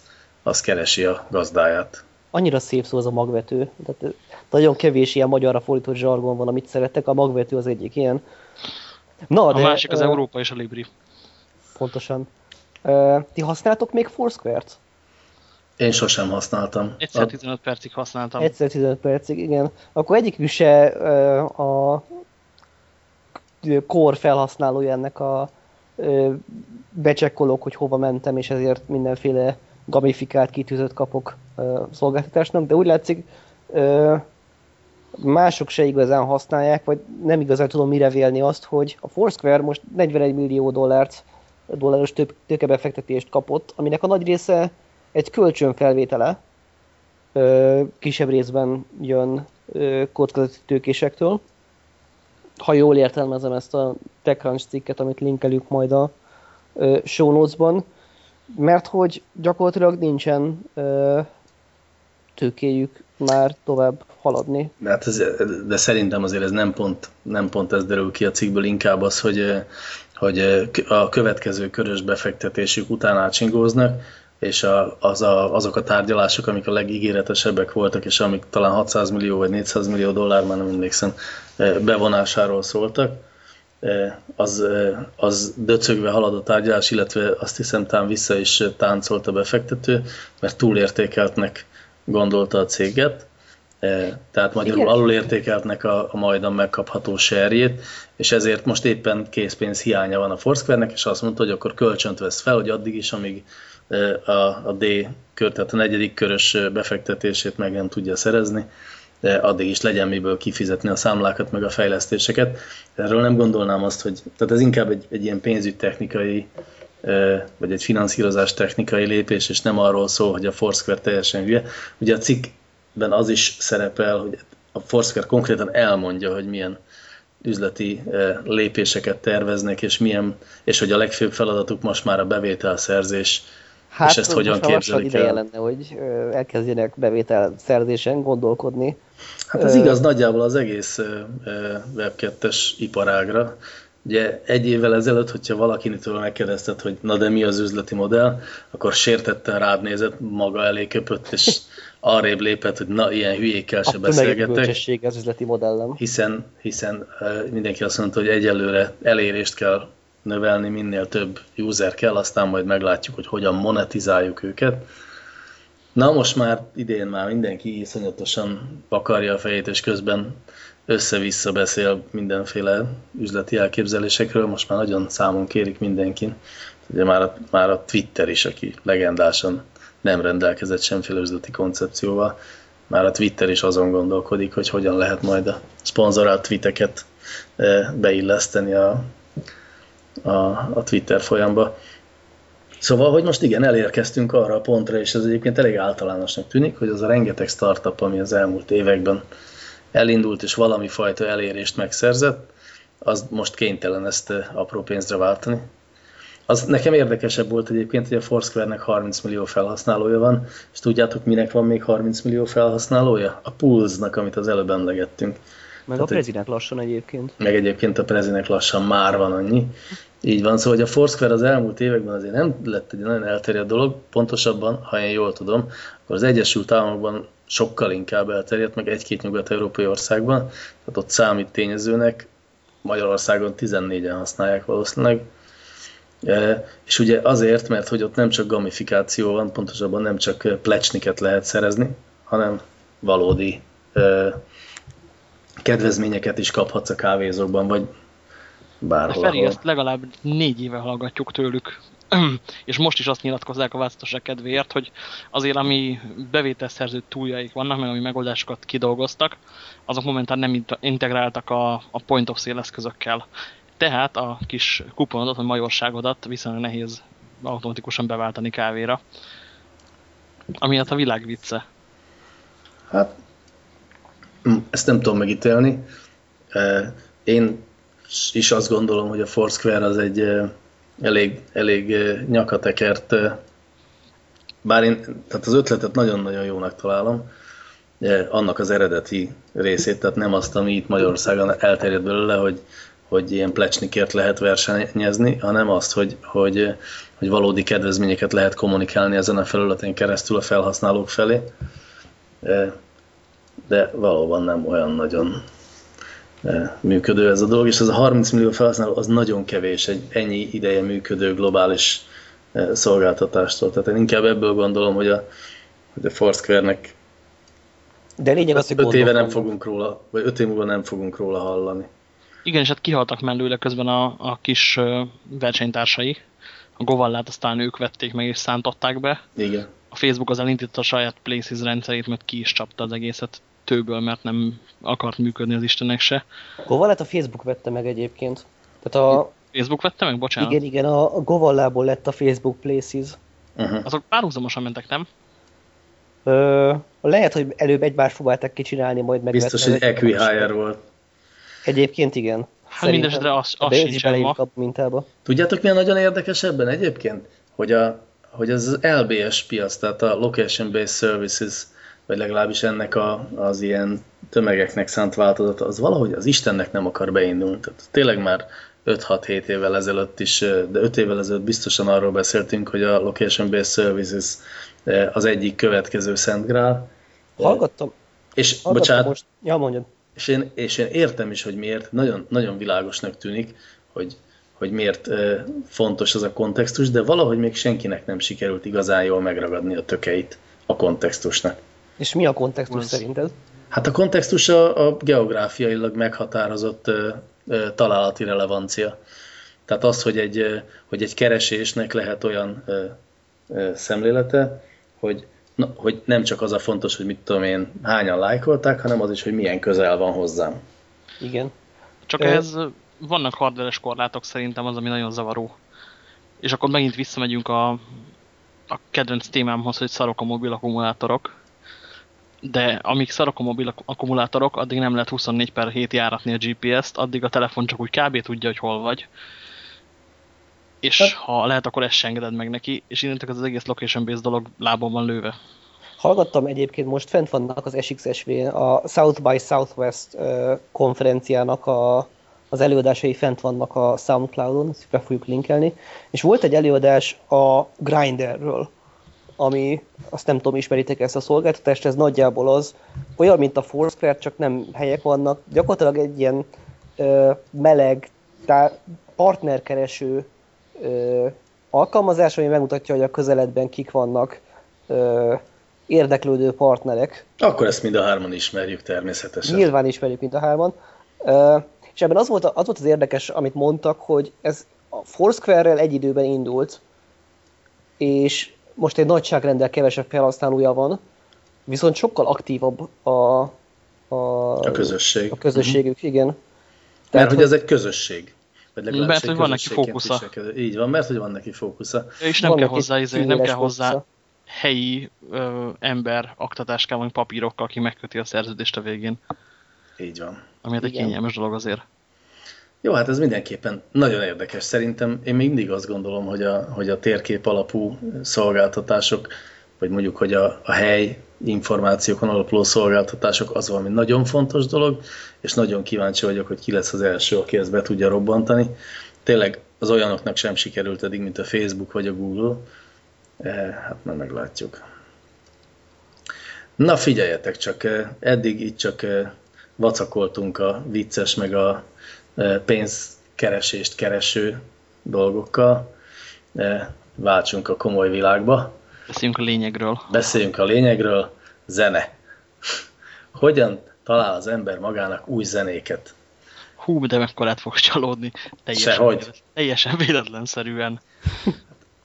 az keresi a gazdáját. Annyira szép szó az a magvető. Tehát nagyon kevés ilyen magyarra fordított zsargon van, amit szeretek. A magvető az egyik ilyen. Na, a de, másik az uh, Európa és a Libri. Pontosan. Uh, ti használtok még Foursquare-t? Én sosem használtam. Egyszer 15 percig használtam. Egyszer 15 percig, igen. Akkor egyik se a kor felhasználója ennek a becsekkolok, hogy hova mentem, és ezért mindenféle gamifikált kitűzött kapok szolgáltatásnak, de úgy látszik, mások se igazán használják, vagy nem igazán tudom mire vélni azt, hogy a Foursquare most 41 millió dollárt, dolláros tőkebefektetést kapott, aminek a nagy része egy kölcsönfelvétele kisebb részben jön kockázati tőkésektől. Ha jól értelmezem ezt a TechCrunch cikket, amit linkelünk majd a show notes-ban, mert hogy gyakorlatilag nincsen tőkéjük már tovább haladni. De, hát ez, de szerintem azért ez nem pont, nem pont ez derül ki a cikkből, inkább az, hogy, hogy a következő körös befektetésük után átsingóznak, és a, az a, azok a tárgyalások, amik a legígéretesebbek voltak, és amik talán 600 millió vagy 400 millió dollár, már nem emlékszem, eh, bevonásáról szóltak, eh, az, eh, az döcögve halad a tárgyalás, illetve azt hiszem tán vissza is táncolt a befektető, mert túlértékeltnek gondolta a céget, tehát magyarul alulértékeltnek a, a majdan megkapható serjét, és ezért most éppen készpénz hiánya van a Foursquare-nek, és azt mondta, hogy akkor kölcsönt vesz fel, hogy addig is, amíg a, a D kör, tehát a negyedik körös befektetését meg nem tudja szerezni, de addig is legyen miből kifizetni a számlákat, meg a fejlesztéseket. Erről nem gondolnám azt, hogy tehát ez inkább egy, egy ilyen pénzügytechnikai vagy egy finanszírozás technikai lépés, és nem arról szól, hogy a Foursquare teljesen hülye. Ugye a cikkben az is szerepel, hogy a Foursquare konkrétan elmondja, hogy milyen üzleti lépéseket terveznek, és, milyen, és hogy a legfőbb feladatuk most már a bevételszerzés Hát, és ezt hogyan képzelik ideje el? lenne, hogy elkezdjenek bevétel szerzésen gondolkodni. Hát ez igaz nagyjából az egész web 2 iparágra. Ugye egy évvel ezelőtt, hogyha valakinitől megkérdezted, hogy na de mi az üzleti modell, akkor sértetten rád nézett, maga elé köpött, és arrébb lépett, hogy na, ilyen hülyékkel se beszélgetek. az üzleti modellem. Hiszen, hiszen mindenki azt mondta, hogy egyelőre elérést kell növelni, minél több user kell, aztán majd meglátjuk, hogy hogyan monetizáljuk őket. Na most már idén már mindenki iszonyatosan pakarja a fejét, és közben össze-vissza beszél mindenféle üzleti elképzelésekről, most már nagyon számon kérik mindenkin. Ugye már a, már a Twitter is, aki legendásan nem rendelkezett semféle üzleti koncepcióval, már a Twitter is azon gondolkodik, hogy hogyan lehet majd a szponzorált tweeteket eh, beilleszteni a, a, a Twitter folyamba. Szóval, hogy most igen, elérkeztünk arra a pontra, és ez egyébként elég általánosnak tűnik, hogy az a rengeteg startup, ami az elmúlt években elindult és valami fajta elérést megszerzett, az most kénytelen ezt eh, apró pénzre váltani. Az nekem érdekesebb volt egyébként, hogy a Foursquare-nek 30 millió felhasználója van, és tudjátok, minek van még 30 millió felhasználója? A Pulse-nak, amit az előbb emlegettünk. Meg Tehát, a Prezinek lassan egyébként. Meg egyébként a Prezinek lassan már van annyi. Így van, szóval hogy a Foursquare az elmúlt években azért nem lett egy nagyon elterjedt dolog, pontosabban, ha én jól tudom, akkor az Egyesült Államokban sokkal inkább elterjedt, meg egy-két nyugat-európai országban, tehát ott számít tényezőnek, Magyarországon 14-en használják valószínűleg, e, és ugye azért, mert hogy ott nem csak gamifikáció van, pontosabban nem csak plecsniket lehet szerezni, hanem valódi e, kedvezményeket is kaphatsz a kávézókban, vagy bárhol. Feri, ezt legalább négy éve hallgatjuk tőlük. és most is azt nyilatkozzák a változatosság kedvéért, hogy azért, ami bevételszerző túljaik vannak, meg ami megoldásokat kidolgoztak, azok momentán nem integráltak a, a point of sale eszközökkel. Tehát a kis kuponodat, vagy majorságodat viszonylag nehéz automatikusan beváltani kávéra. Ami hát a világ vicce. Hát, ezt nem tudom megítélni. Én is azt gondolom, hogy a Foursquare az egy elég, elég nyakatekert, bár én tehát az ötletet nagyon-nagyon jónak találom, annak az eredeti részét, tehát nem azt, ami itt Magyarországon elterjed belőle, hogy, hogy ilyen plecsnikért lehet versenyezni, hanem azt, hogy, hogy, hogy valódi kedvezményeket lehet kommunikálni ezen a felületén keresztül a felhasználók felé. De valóban nem olyan nagyon működő ez a dolog, és ez a 30 millió felhasználó az nagyon kevés egy ennyi ideje működő globális szolgáltatástól. Tehát én inkább ebből gondolom, hogy a, hogy a Foursquare-nek de lényeg az, hogy öt éve nem fogunk róla, vagy öt év múlva nem fogunk róla hallani. Igen, és hát kihaltak mellőle közben a, a kis versenytársai. A Govallát aztán ők vették meg és szántották be. Igen. A Facebook az elindította a saját Places rendszerét, mert ki is csapta az egészet tőből, mert nem akart működni az Istenek se. Govallát a Facebook vette meg egyébként. Tehát a... Facebook vette meg? Bocsánat. Igen, igen, a, a Govallából lett a Facebook Places. Uh -huh. Azok párhuzamosan mentek, nem? Ö, lehet, hogy előbb egymást próbálták kicsinálni, majd meg. Biztos, hogy Equihire volt. Egyébként igen. Hát mindesetre az, az sincsen ma. Mintába. Tudjátok, mi a nagyon érdekes ebben egyébként? Hogy, a, hogy az LBS piac, tehát a Location Based Services vagy legalábbis ennek a, az ilyen tömegeknek szánt változata, az valahogy az Istennek nem akar beindulni. Tehát tényleg már 5-6-7 évvel ezelőtt is, de 5 évvel ezelőtt biztosan arról beszéltünk, hogy a Location Based Services az egyik következő Szent Grál. Hallgattam. És, hallgattam bocsánat, most. Ja, mondjad. És én, és én értem is, hogy miért. Nagyon, nagyon világosnak tűnik, hogy, hogy miért fontos az a kontextus, de valahogy még senkinek nem sikerült igazán jól megragadni a tökeit a kontextusnak. És mi a kontextus az... szerinted? Hát a kontextus a, a geográfiailag meghatározott ö, ö, találati relevancia. Tehát az, hogy egy, ö, hogy egy keresésnek lehet olyan ö, ö, szemlélete, hogy, na, hogy nem csak az a fontos, hogy mit tudom én, hányan lájkolták, hanem az is, hogy milyen közel van hozzám. Igen. Csak Ö... vannak hardveres korlátok szerintem az, ami nagyon zavaró. És akkor megint visszamegyünk a, a kedvenc témámhoz, hogy szarok a mobil akkumulátorok de amíg szarok a mobil akkumulátorok, addig nem lehet 24 per 7 járatni a GPS-t, addig a telefon csak úgy kb. tudja, hogy hol vagy. és hát, ha lehet, akkor ezt se engeded meg neki, és innentől az egész location-based dolog lábon van lőve. Hallgattam egyébként, most fent vannak az SXSV, a South by Southwest konferenciának a, az előadásai fent vannak a Soundcloudon, ezt be fogjuk linkelni, és volt egy előadás a Grinderről, ami, azt nem tudom, ismeritek ezt a szolgáltatást, ez nagyjából az, olyan, mint a Foursquare, csak nem helyek vannak, gyakorlatilag egy ilyen ö, meleg, tá, partnerkereső ö, alkalmazás, ami megmutatja, hogy a közeledben kik vannak ö, érdeklődő partnerek. Akkor ezt mind a hárman ismerjük természetesen. Nyilván ismerjük mind a hárman. Ö, és ebben az volt, az volt az érdekes, amit mondtak, hogy ez a Foursquare-rel egy időben indult, és most egy nagyságrendel kevesebb felhasználója van, viszont sokkal aktívabb a, a, a közösség. A közösségük, uh-huh. igen. Tehát, mert hogy ez egy közösség. Vagy mert hogy van neki fókusza. Így van, mert hogy van neki fókusza. És nem van kell hozzá, izé, nem kell hozzá fókusza. helyi ö, ember aktatás kell, vagy papírokkal, aki megköti a szerződést a végén. Így van. Ami hát egy kényelmes dolog azért. Jó, hát ez mindenképpen nagyon érdekes. Szerintem én mindig azt gondolom, hogy a, hogy a térkép alapú szolgáltatások, vagy mondjuk, hogy a, a hely információkon alapuló szolgáltatások az valami nagyon fontos dolog, és nagyon kíváncsi vagyok, hogy ki lesz az első, aki ezt be tudja robbantani. Tényleg az olyanoknak sem sikerült eddig, mint a Facebook vagy a Google. E, hát már meglátjuk. Na figyeljetek csak, e, eddig itt csak e, vacakoltunk a vicces, meg a pénzkeresést kereső dolgokkal. Váltsunk a komoly világba. Beszéljünk a lényegről. Beszéljünk a lényegről. Zene. Hogyan talál az ember magának új zenéket? Hú, de mekkorát fogsz csalódni. Teljesen Sehogy. Véletlen, teljesen véletlenszerűen.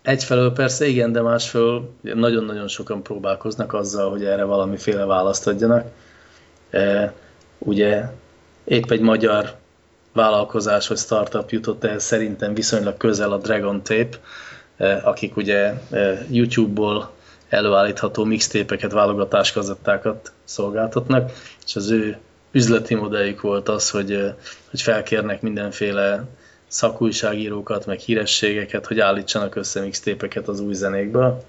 Egyfelől persze igen, de másfelől nagyon-nagyon sokan próbálkoznak azzal, hogy erre valamiféle választ adjanak. Ugye épp egy magyar vállalkozás vagy startup jutott el szerintem viszonylag közel a Dragon Tape, eh, akik ugye eh, YouTube-ból előállítható mixtépeket, válogatáskazettákat szolgáltatnak, és az ő üzleti modelljük volt az, hogy, eh, hogy felkérnek mindenféle szakújságírókat, meg hírességeket, hogy állítsanak össze mixtépeket az új zenékből.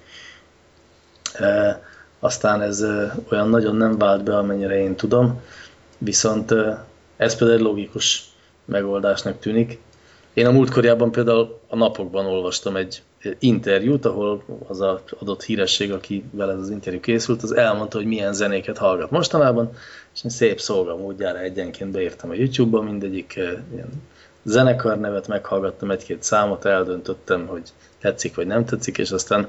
E, aztán ez olyan nagyon nem vált be, amennyire én tudom, viszont ez például egy logikus megoldásnak tűnik. Én a múltkorjában például a napokban olvastam egy interjút, ahol az a adott híresség, aki vele az interjú készült, az elmondta, hogy milyen zenéket hallgat mostanában, és én szép szolga módjára egyenként beírtam a YouTube-ba mindegyik ilyen zenekar nevet, meghallgattam egy-két számot, eldöntöttem, hogy tetszik vagy nem tetszik, és aztán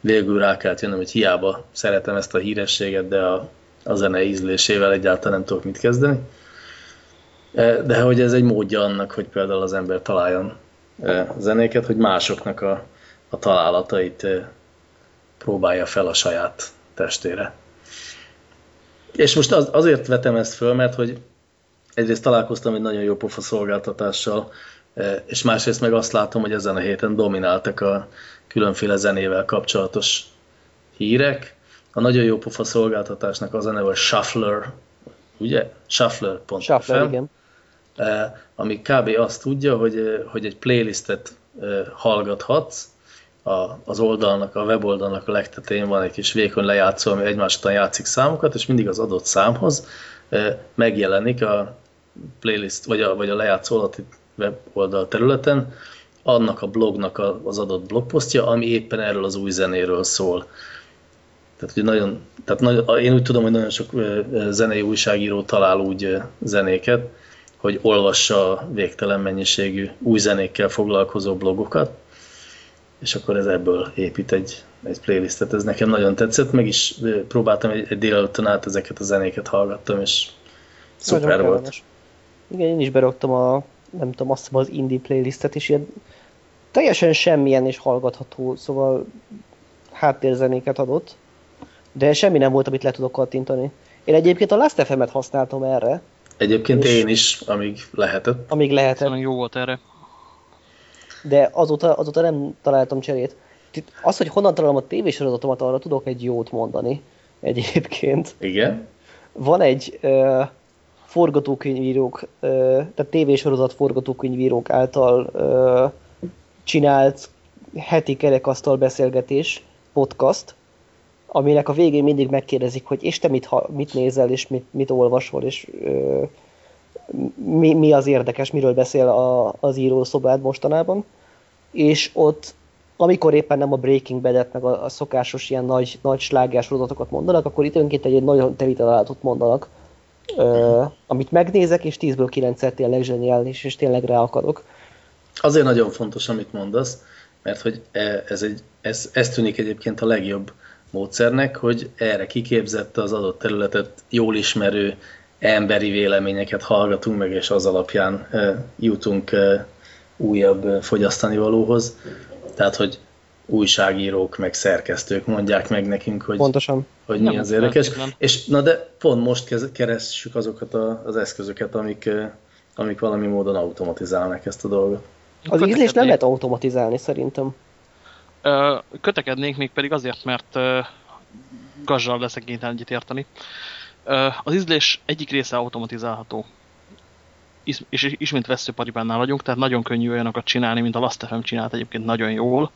végül rá kellett jönnöm, hogy hiába szeretem ezt a hírességet, de a, a zene ízlésével egyáltalán nem tudok mit kezdeni. E, de hogy ez egy módja annak, hogy például az ember találjon e, zenéket, hogy másoknak a, a találatait e, próbálja fel a saját testére. És most az, azért vetem ezt föl, mert hogy egyrészt találkoztam egy nagyon jó pofa szolgáltatással, és másrészt meg azt látom, hogy ezen a héten domináltak a különféle zenével kapcsolatos hírek. A nagyon jó pofa szolgáltatásnak az a neve, Shuffler, ugye? Shuffler.fm. Shuffler, igen Eh, ami kb. azt tudja, hogy, eh, hogy egy playlistet eh, hallgathatsz, a, az oldalnak, a weboldalnak a legtetején van egy kis vékony lejátszó, ami egymás után játszik számokat, és mindig az adott számhoz megjelenik a playlist, vagy a, vagy a lejátszó alatti weboldal területen annak a blognak az adott blogposztja, ami éppen erről az új zenéről szól. Tehát, hogy nagyon, tehát nagyon, én úgy tudom, hogy nagyon sok zenei újságíró talál úgy zenéket, hogy olvassa végtelen mennyiségű új zenékkel foglalkozó blogokat, és akkor ez ebből épít egy, egy playlistet. Ez nekem nagyon tetszett, meg is próbáltam egy, egy délelőttön át ezeket a zenéket hallgattam, és szuper nagyon volt. Kellemes. Igen, én is beraktam a, nem tudom, azt az indie playlistet, és ilyen teljesen semmilyen és hallgatható, szóval háttérzenéket adott, de semmi nem volt, amit le tudok kattintani. Én egyébként a Last FM-et használtam erre, Egyébként én is, amíg lehetett. Amíg lehetett. Szerintem jó volt erre. De azóta, azóta nem találtam cserét. Az, hogy honnan találom a tévésorozatomat, arra tudok egy jót mondani egyébként. Igen? Van egy uh, forgatókönyvírók, uh, tehát tévésorozat forgatókönyvírók által uh, csinált heti kerekasztal beszélgetés, podcast, aminek a végén mindig megkérdezik, hogy és te mit, mit nézel, és mit, mit olvasol, és ö, mi, mi az érdekes, miről beszél a, az írószobád mostanában. És ott, amikor éppen nem a Breaking Bad-et, meg a, a szokásos ilyen nagy, nagy slágás sorozatokat mondanak, akkor időnként egy, egy nagyon telitalálatot mondanak, ö, amit megnézek, és 10-ből 9-szer tényleg zseniális, és tényleg rá akarok. Azért nagyon fontos, amit mondasz, mert hogy e, ez, egy, ez, ez tűnik egyébként a legjobb módszernek, hogy erre kiképzette az adott területet jól ismerő emberi véleményeket hallgatunk meg, és az alapján jutunk újabb fogyasztani valóhoz. Tehát, hogy újságírók, meg szerkesztők mondják meg nekünk, hogy, Pontosan. hogy mi az érdekes. És na de pont most keressük azokat a, az eszközöket, amik, amik valami módon automatizálnak ezt a dolgot. Az ízlés nem lehet automatizálni szerintem. Kötekednénk még pedig azért, mert gazsal leszek kénytelen egyet érteni. Az ízlés egyik része automatizálható. És ismét veszőparibánnál vagyunk, tehát nagyon könnyű olyanokat csinálni, mint a Last FM csinált egyébként nagyon jól,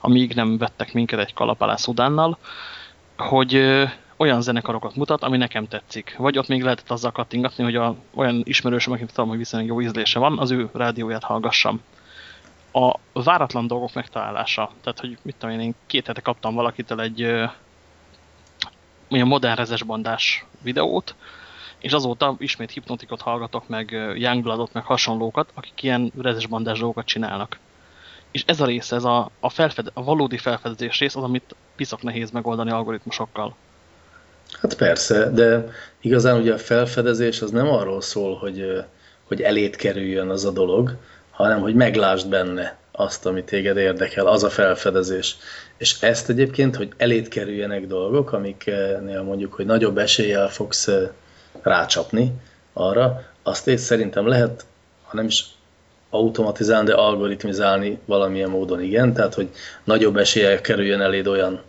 amíg nem vettek minket egy kalap alá Szudánnal, hogy olyan zenekarokat mutat, ami nekem tetszik. Vagy ott még lehetett azzal kattingatni, hogy a, olyan ismerősöm, akik tudom, hogy viszonylag jó ízlése van, az ő rádióját hallgassam. A váratlan dolgok megtalálása. Tehát, hogy mit tudom én, én két hete kaptam valakitől egy olyan modern rezesbandás videót, és azóta ismét hipnotikot hallgatok, meg Youngbloodot, meg hasonlókat, akik ilyen rezesbandás dolgokat csinálnak. És ez a rész, ez a, a, felfed, a valódi felfedezés rész az, amit piszak nehéz megoldani algoritmusokkal. Hát persze, de igazán ugye a felfedezés az nem arról szól, hogy, hogy elét kerüljön az a dolog, hanem hogy meglásd benne azt, ami téged érdekel, az a felfedezés. És ezt egyébként, hogy elét kerüljenek dolgok, amiknél mondjuk, hogy nagyobb eséllyel fogsz rácsapni arra, azt én szerintem lehet, ha nem is automatizálni, de algoritmizálni valamilyen módon igen, tehát hogy nagyobb eséllyel kerüljön eléd olyan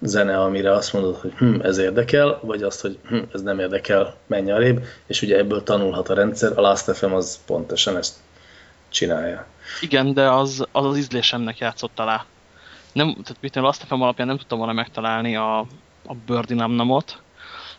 zene, amire azt mondod, hogy hm, ez érdekel, vagy azt, hogy hm, ez nem érdekel, menj arrébb, és ugye ebből tanulhat a rendszer, a Last.fm az pontosan ezt csinálja. Igen, de az az, az ízlésemnek játszott alá. Nem, tehát mit a Last.fm alapján nem tudtam volna megtalálni a, a Birdie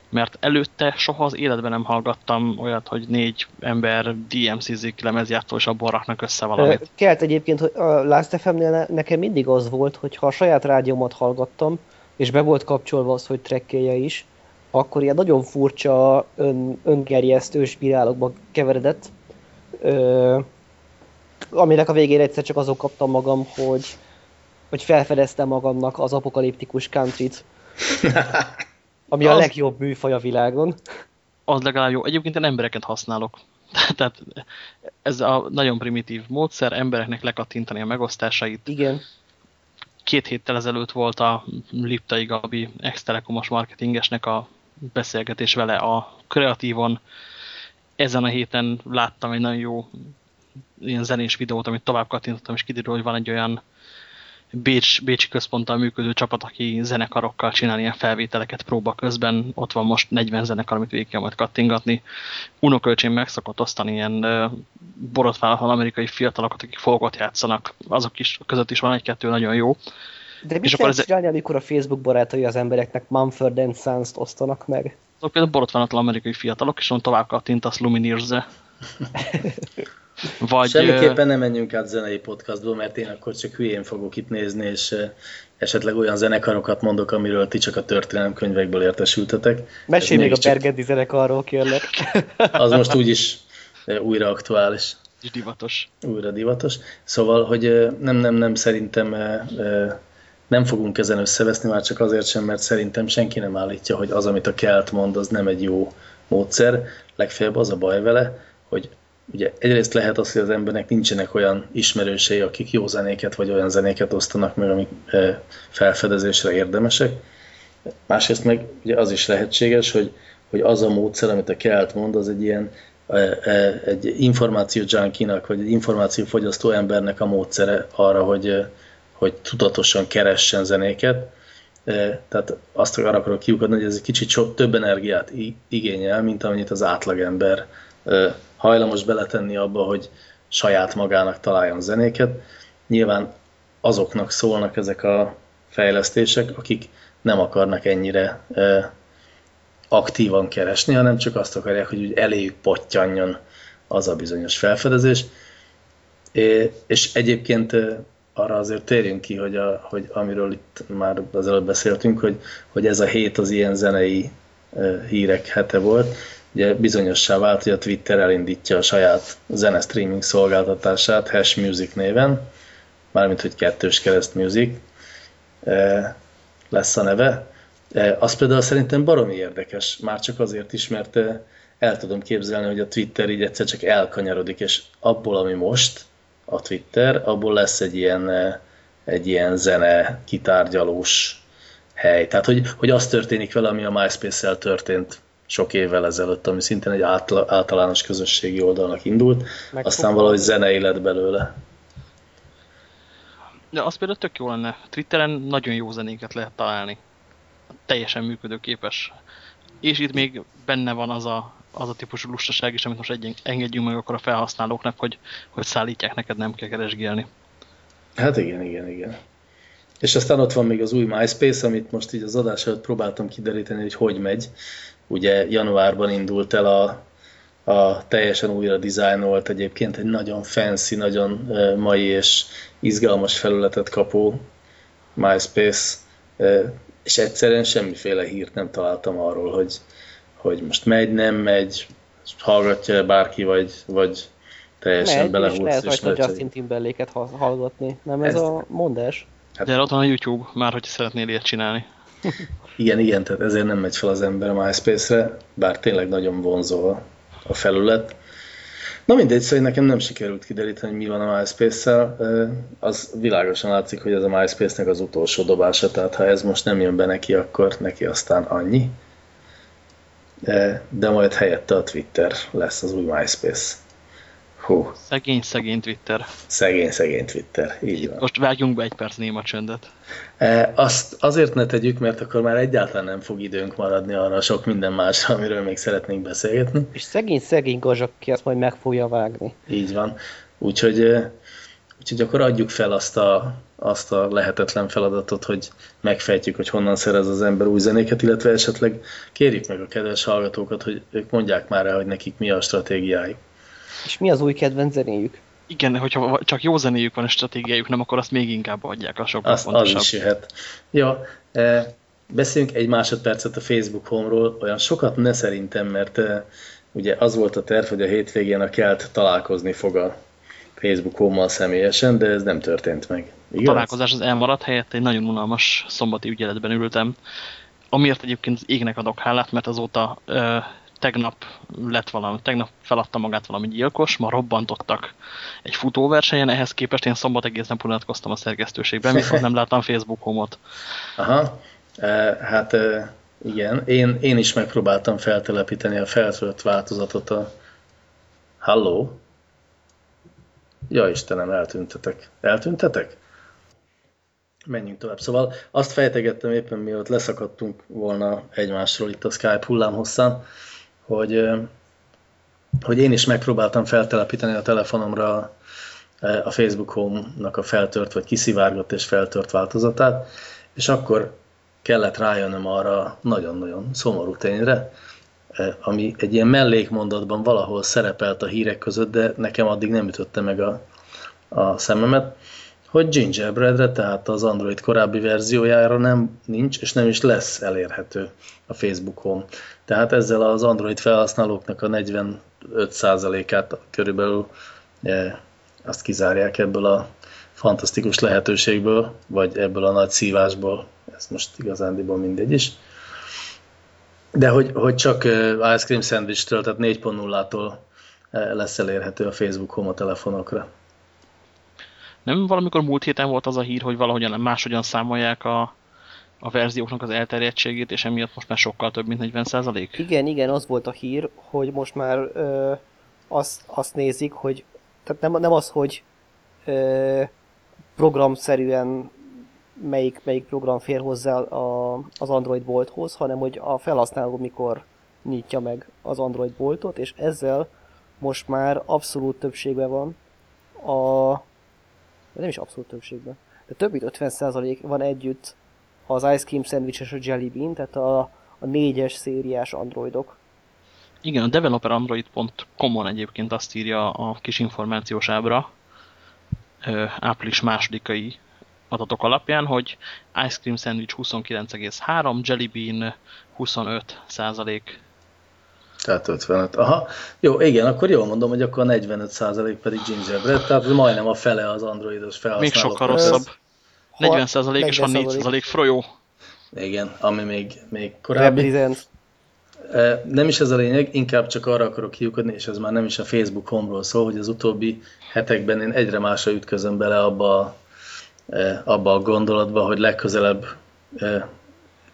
mert előtte soha az életben nem hallgattam olyat, hogy négy ember DMC-zik lemezjátszó, és abból raknak össze valamit. Kelt egyébként, hogy a Last FM-nél nekem mindig az volt, hogy ha a saját rádiómat hallgattam, és be volt kapcsolva az, hogy trekkelje is, akkor ilyen nagyon furcsa ön, öngerjesztő spirálokba keveredett, ö, aminek a végén egyszer csak azon kaptam magam, hogy, hogy felfedeztem magamnak az apokaliptikus countryt. Ami az, a legjobb műfaj a világon. Az legalább jó. Egyébként én embereket használok. Tehát ez a nagyon primitív módszer, embereknek lekattintani a megosztásait. Igen. Két héttel ezelőtt volt a Liptai Gabi ex-telekomos marketingesnek a beszélgetés vele a kreatívon. Ezen a héten láttam egy nagyon jó ilyen zenés videót, amit tovább kattintottam, és kiderül, hogy van egy olyan Bécs, Bécsi központtal működő csapat, aki zenekarokkal csinál ilyen felvételeket próba közben. Ott van most 40 zenekar, amit végig kell majd kattingatni. Unokölcsén meg szokott osztani ilyen borotválatlan amerikai fiatalokat, akik folgot játszanak. Azok is között is van egy-kettő nagyon jó. De mit és lehet ez... csinálni, amikor a Facebook barátai az embereknek Mumford Sons-t osztanak meg? Azok például borotválatlan amerikai fiatalok, és on tovább kattintasz Lumineers-e. Vagy, Semmiképpen nem menjünk át zenei podcastból, mert én akkor csak hülyén fogok itt nézni, és esetleg olyan zenekarokat mondok, amiről ti csak a történelem könyvekből értesültetek. Mesélj még a csak... Bergendi zenekarról, kérlek. Az most úgyis újra aktuális. És divatos. Újra divatos. Szóval, hogy nem, nem, nem, szerintem nem fogunk ezen összeveszni, már csak azért sem, mert szerintem senki nem állítja, hogy az, amit a kelt mond, az nem egy jó módszer. Legfeljebb az a baj vele, hogy ugye egyrészt lehet az, hogy az embernek nincsenek olyan ismerősei, akik jó zenéket vagy olyan zenéket osztanak meg, amik e, felfedezésre érdemesek. Másrészt meg ugye az is lehetséges, hogy, hogy az a módszer, amit a Kelt mond, az egy ilyen e, e, egy információ junkinak, vagy egy információfogyasztó embernek a módszere arra, hogy, hogy tudatosan keressen zenéket. Tehát azt arra akarok kiukadni, hogy ez egy kicsit több energiát igényel, mint amennyit az átlagember hajlamos beletenni abba, hogy, saját magának találjon zenéket. Nyilván azoknak szólnak ezek a fejlesztések, akik nem akarnak ennyire aktívan keresni, hanem csak azt akarják, hogy úgy eléjük pottyanjon az a bizonyos felfedezés. És egyébként arra azért térjünk ki, hogy, a, hogy amiről itt már az előbb beszéltünk, hogy, hogy ez a hét az ilyen zenei hírek hete volt. Ugye bizonyossá vált, hogy a Twitter elindítja a saját zene streaming szolgáltatását Hash Music néven, mármint hogy kettős kereszt music lesz a neve. Az például szerintem baromi érdekes, már csak azért is, mert el tudom képzelni, hogy a Twitter így egyszer csak elkanyarodik, és abból, ami most, a Twitter, abból lesz egy ilyen, egy ilyen zene kitárgyalós hely. Tehát, hogy, hogy az történik vele, ami a MySpace-el történt sok évvel ezelőtt, ami szintén egy általános közösségi oldalnak indult, Meg aztán valahogy zene élet belőle. De az például tök jó lenne. Twitteren nagyon jó zenéket lehet találni. Teljesen működőképes. És itt még benne van az a, az a típusú lustaság is, amit most egy, engedjünk meg akkor a felhasználóknak, hogy, hogy szállítják neked, nem kell keresgélni. Hát igen, igen, igen. És aztán ott van még az új MySpace, amit most így az adás előtt próbáltam kideríteni, hogy hogy megy. Ugye januárban indult el a, a teljesen újra dizájnolt, egyébként egy nagyon fancy, nagyon mai és izgalmas felületet kapó MySpace, és egyszerűen semmiféle hírt nem találtam arról, hogy, hogy most megy, nem megy, hallgatja bárki, vagy, vagy teljesen megy, belehúz. Lehet rajta Justin Timberlake-et hallgatni, nem ez, ez a mondás? Hát, De ott van a YouTube, már hogy szeretnél ilyet csinálni. igen, igen, tehát ezért nem megy fel az ember a MySpace-re, bár tényleg nagyon vonzó a felület. Na mindegy, szóval nekem nem sikerült kideríteni, mi van a MySpace-szel. Az világosan látszik, hogy ez a MySpace-nek az utolsó dobása, tehát ha ez most nem jön be neki, akkor neki aztán annyi. De majd helyette a Twitter lesz az új MySpace. Hú. Szegény, szegény Twitter. Szegény, szegény Twitter, így van. Most vágjunk be egy perc néma csöndet. E, azt azért ne tegyük, mert akkor már egyáltalán nem fog időnk maradni arra sok minden másra, amiről még szeretnénk beszélgetni. És szegény, szegény gazsak, aki azt majd meg fogja vágni. Így van. Úgyhogy, e, úgyhogy akkor adjuk fel azt a, azt a lehetetlen feladatot, hogy megfejtjük, hogy honnan szerez az ember új zenéket, illetve esetleg kérjük meg a kedves hallgatókat, hogy ők mondják már el, hogy nekik mi a stratégiájuk. És mi az új kedvenc zenéjük? Igen, hogyha csak jó zenéjük van, és stratégiájuk nem, akkor azt még inkább adják, a sokkal azt, fontosabb. Az is jöhet. Jó, e, beszéljünk egy másodpercet a Facebook Home-ról, olyan sokat ne szerintem, mert e, ugye az volt a terv, hogy a hétvégén a kelt találkozni fog a Facebook Home-mal személyesen, de ez nem történt meg. Igaz? A találkozás az elmaradt helyett egy nagyon unalmas szombati ügyeletben ültem, amiért egyébként az égnek adok hálát, mert azóta tegnap lett valami, tegnap feladta magát valami gyilkos, ma robbantottak egy futóversenyen, ehhez képest én szombat egész nap unatkoztam a szerkesztőségben, viszont nem láttam Facebookomot. Aha, e, hát e, igen, én, én is megpróbáltam feltelepíteni a feltöltött változatot a... Halló? Ja Istenem, eltüntetek. Eltüntetek? Menjünk tovább. Szóval azt fejtegettem éppen, mielőtt leszakadtunk volna egymásról itt a Skype hullámhosszán, hogy, hogy én is megpróbáltam feltelepíteni a telefonomra a Facebook Home-nak a feltört, vagy kiszivárgott és feltört változatát, és akkor kellett rájönnöm arra nagyon-nagyon szomorú tényre, ami egy ilyen mellékmondatban valahol szerepelt a hírek között, de nekem addig nem ütötte meg a, a szememet, hogy Gingerbreadre, tehát az Android korábbi verziójára nem nincs, és nem is lesz elérhető a Facebook Home. Tehát ezzel az Android felhasználóknak a 45%-át körülbelül e, azt kizárják ebből a fantasztikus lehetőségből, vagy ebből a nagy szívásból, ez most igazándiból mindegy is. De hogy, hogy csak e, Ice Cream Sandwich-től, tehát 4.0-tól e, lesz elérhető a Facebook Home telefonokra. Nem valamikor múlt héten volt az a hír, hogy valahogyan máshogyan számolják a, a verzióknak az elterjedtségét, és emiatt most már sokkal több, mint 40%? Igen, igen, az volt a hír, hogy most már ö, azt, azt nézik, hogy tehát nem, nem az, hogy ö, programszerűen melyik, melyik program fér hozzá a, az Android bolthoz, hanem hogy a felhasználó mikor nyitja meg az Android boltot, és ezzel most már abszolút többségben van a nem is abszolút többségben, de több mint 50% van együtt az Ice Cream Sandwich és a Jelly Bean, tehát a, a négyes szériás androidok. Igen, a developerandroid.com-on egyébként azt írja a kis információs ábra, április másodikai adatok alapján, hogy Ice Cream Sandwich 29,3, Jelly Bean 25 százalék. Tehát 55. Aha. Jó, igen, akkor jól mondom, hogy akkor 45 százalék pedig gingerbread, tehát majdnem a fele az androidos felhasználók. Még sokkal rosszabb. 40 százalék és van 4 százalék frojo. Igen, ami még, még korábbi. Represent. Nem is ez a lényeg, inkább csak arra akarok kiukadni, és ez már nem is a Facebook homról szól, hogy az utóbbi hetekben én egyre másra ütközöm bele abba, abba a gondolatba, hogy legközelebb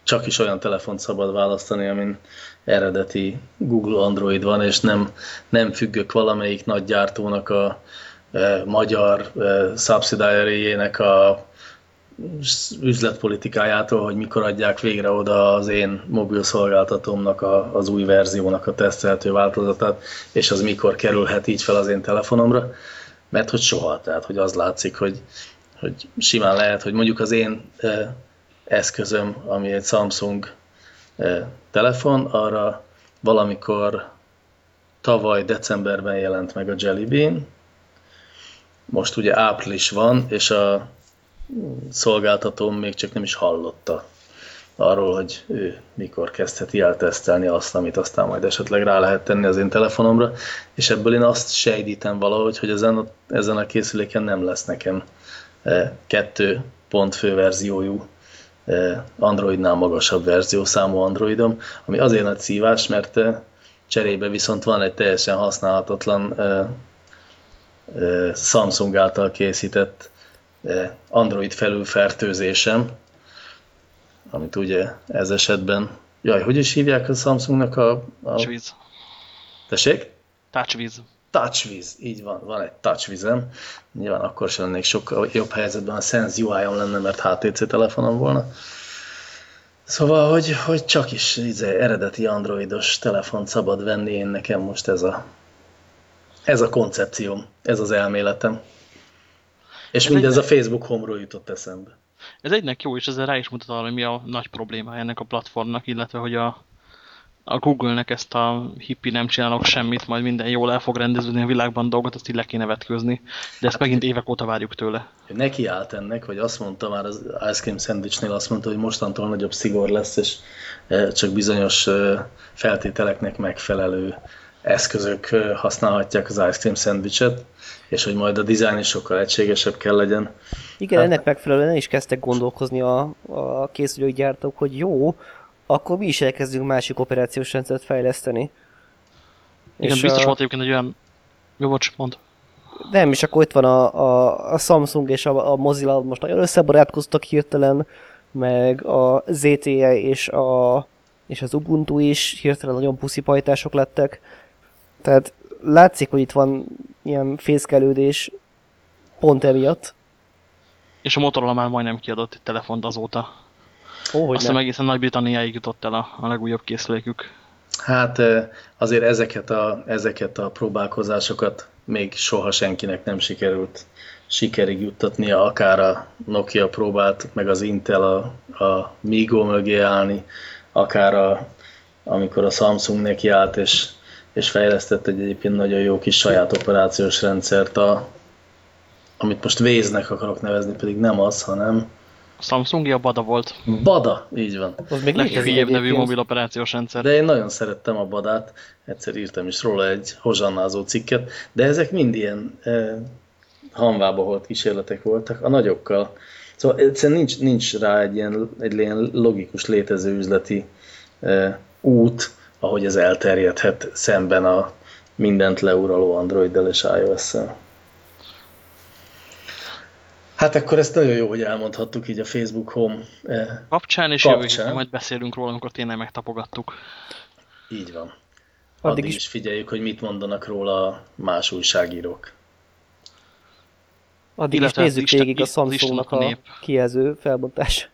csak is olyan telefont szabad választani, amin eredeti Google Android van, és nem, nem függök valamelyik nagy gyártónak a e, magyar subsidiary a üzletpolitikájától, hogy mikor adják végre oda az én mobil szolgáltatómnak a, az új verziónak a tesztelhető változatát, és az mikor kerülhet így fel az én telefonomra, mert hogy soha, tehát hogy az látszik, hogy, hogy simán lehet, hogy mondjuk az én e, eszközöm, ami egy Samsung e, telefon, arra valamikor tavaly decemberben jelent meg a Jelly Bean, most ugye április van, és a szolgáltatóm még csak nem is hallotta arról, hogy ő mikor kezdheti el tesztelni azt, amit aztán majd esetleg rá lehet tenni az én telefonomra, és ebből én azt sejtítem valahogy, hogy ezen a, ezen a készüléken nem lesz nekem e, kettő pont főverziójú e, Androidnál magasabb verzió számú Androidom, ami azért nagy szívás, mert e, cserébe viszont van egy teljesen használhatatlan Samsung által készített Android felülfertőzésem, amit ugye ez esetben, jaj, hogy is hívják a Samsungnak a... a... TouchWiz. Tessék? TouchWiz. TouchWiz, így van, van egy TouchWizem. Nyilván akkor sem lennék sokkal jobb helyzetben, a Sense UI-om lenne, mert HTC telefonom volna. Szóval, hogy, hogy csak is izé, eredeti androidos telefont szabad venni, én nekem most ez a, ez a koncepcióm, ez az elméletem. És ez mindez egy... a Facebook Home-ról jutott eszembe. Ez egynek jó, és ezzel rá is mutat arra, hogy mi a nagy probléma ennek a platformnak, illetve hogy a, a Google-nek ezt a hippi nem csinálok semmit, majd minden jól el fog rendeződni a világban dolgot, azt így le kéne vetkőzni. De ezt hát, megint évek óta várjuk tőle. Neki állt ennek, vagy azt mondta már az Ice Cream Sandwichnél, azt mondta, hogy mostantól nagyobb szigor lesz, és e, csak bizonyos e, feltételeknek megfelelő eszközök használhatják az Ice Cream Sandwichet és hogy majd a dizájn is sokkal egységesebb kell legyen. Igen, hát... ennek megfelelően is kezdtek gondolkozni a, a készülőgyártók, hogy jó, akkor mi is elkezdünk másik operációs rendszert fejleszteni. Igen, és biztos a... volt egyébként egy olyan... Jó, bocs, mond. Nem, és akkor itt van a, a, a Samsung és a, a Mozilla most nagyon összebarátkoztak hirtelen, meg a ZTE és, a, és az Ubuntu is hirtelen nagyon puszipajtások lettek. Tehát látszik, hogy itt van ilyen fészkelődés pont emiatt. És a Motorola már majdnem kiadott egy telefont azóta. Ó, hogy Aztán egészen Nagy-Britanniáig jutott el a, a legújabb készülékük. Hát azért ezeket a, ezeket a próbálkozásokat még soha senkinek nem sikerült sikerig juttatnia, akár a Nokia próbált, meg az Intel a, a Migo mögé állni, akár a, amikor a Samsung neki állt, és és fejlesztett egy egyébként nagyon jó kis saját operációs rendszert, a, amit most Véznek akarok nevezni, pedig nem az, hanem... A Samsungi a Bada volt. Bada, így van. Az még Leghülyébb nevű mobil operációs rendszer. De én nagyon szerettem a Badát, egyszer írtam is róla egy hozsannázó cikket, de ezek mind ilyen eh, hanvába volt kísérletek voltak, a nagyokkal. Szóval egyszerűen nincs, nincs rá egy ilyen, egy ilyen logikus létező üzleti eh, út, ahogy ez elterjedhet szemben a mindent leuraló Android-del és iOS-szel. Hát akkor ezt nagyon jó, hogy elmondhattuk így a Facebook Home eh, kapcsán, és kapcsán. jövő héten majd beszélünk róla, amikor tényleg megtapogattuk. Így van. Addig, Addig is. is figyeljük, hogy mit mondanak róla más újságírók. Addig Illetve is nézzük végig a Samsungnak a, a kijelző felbontás.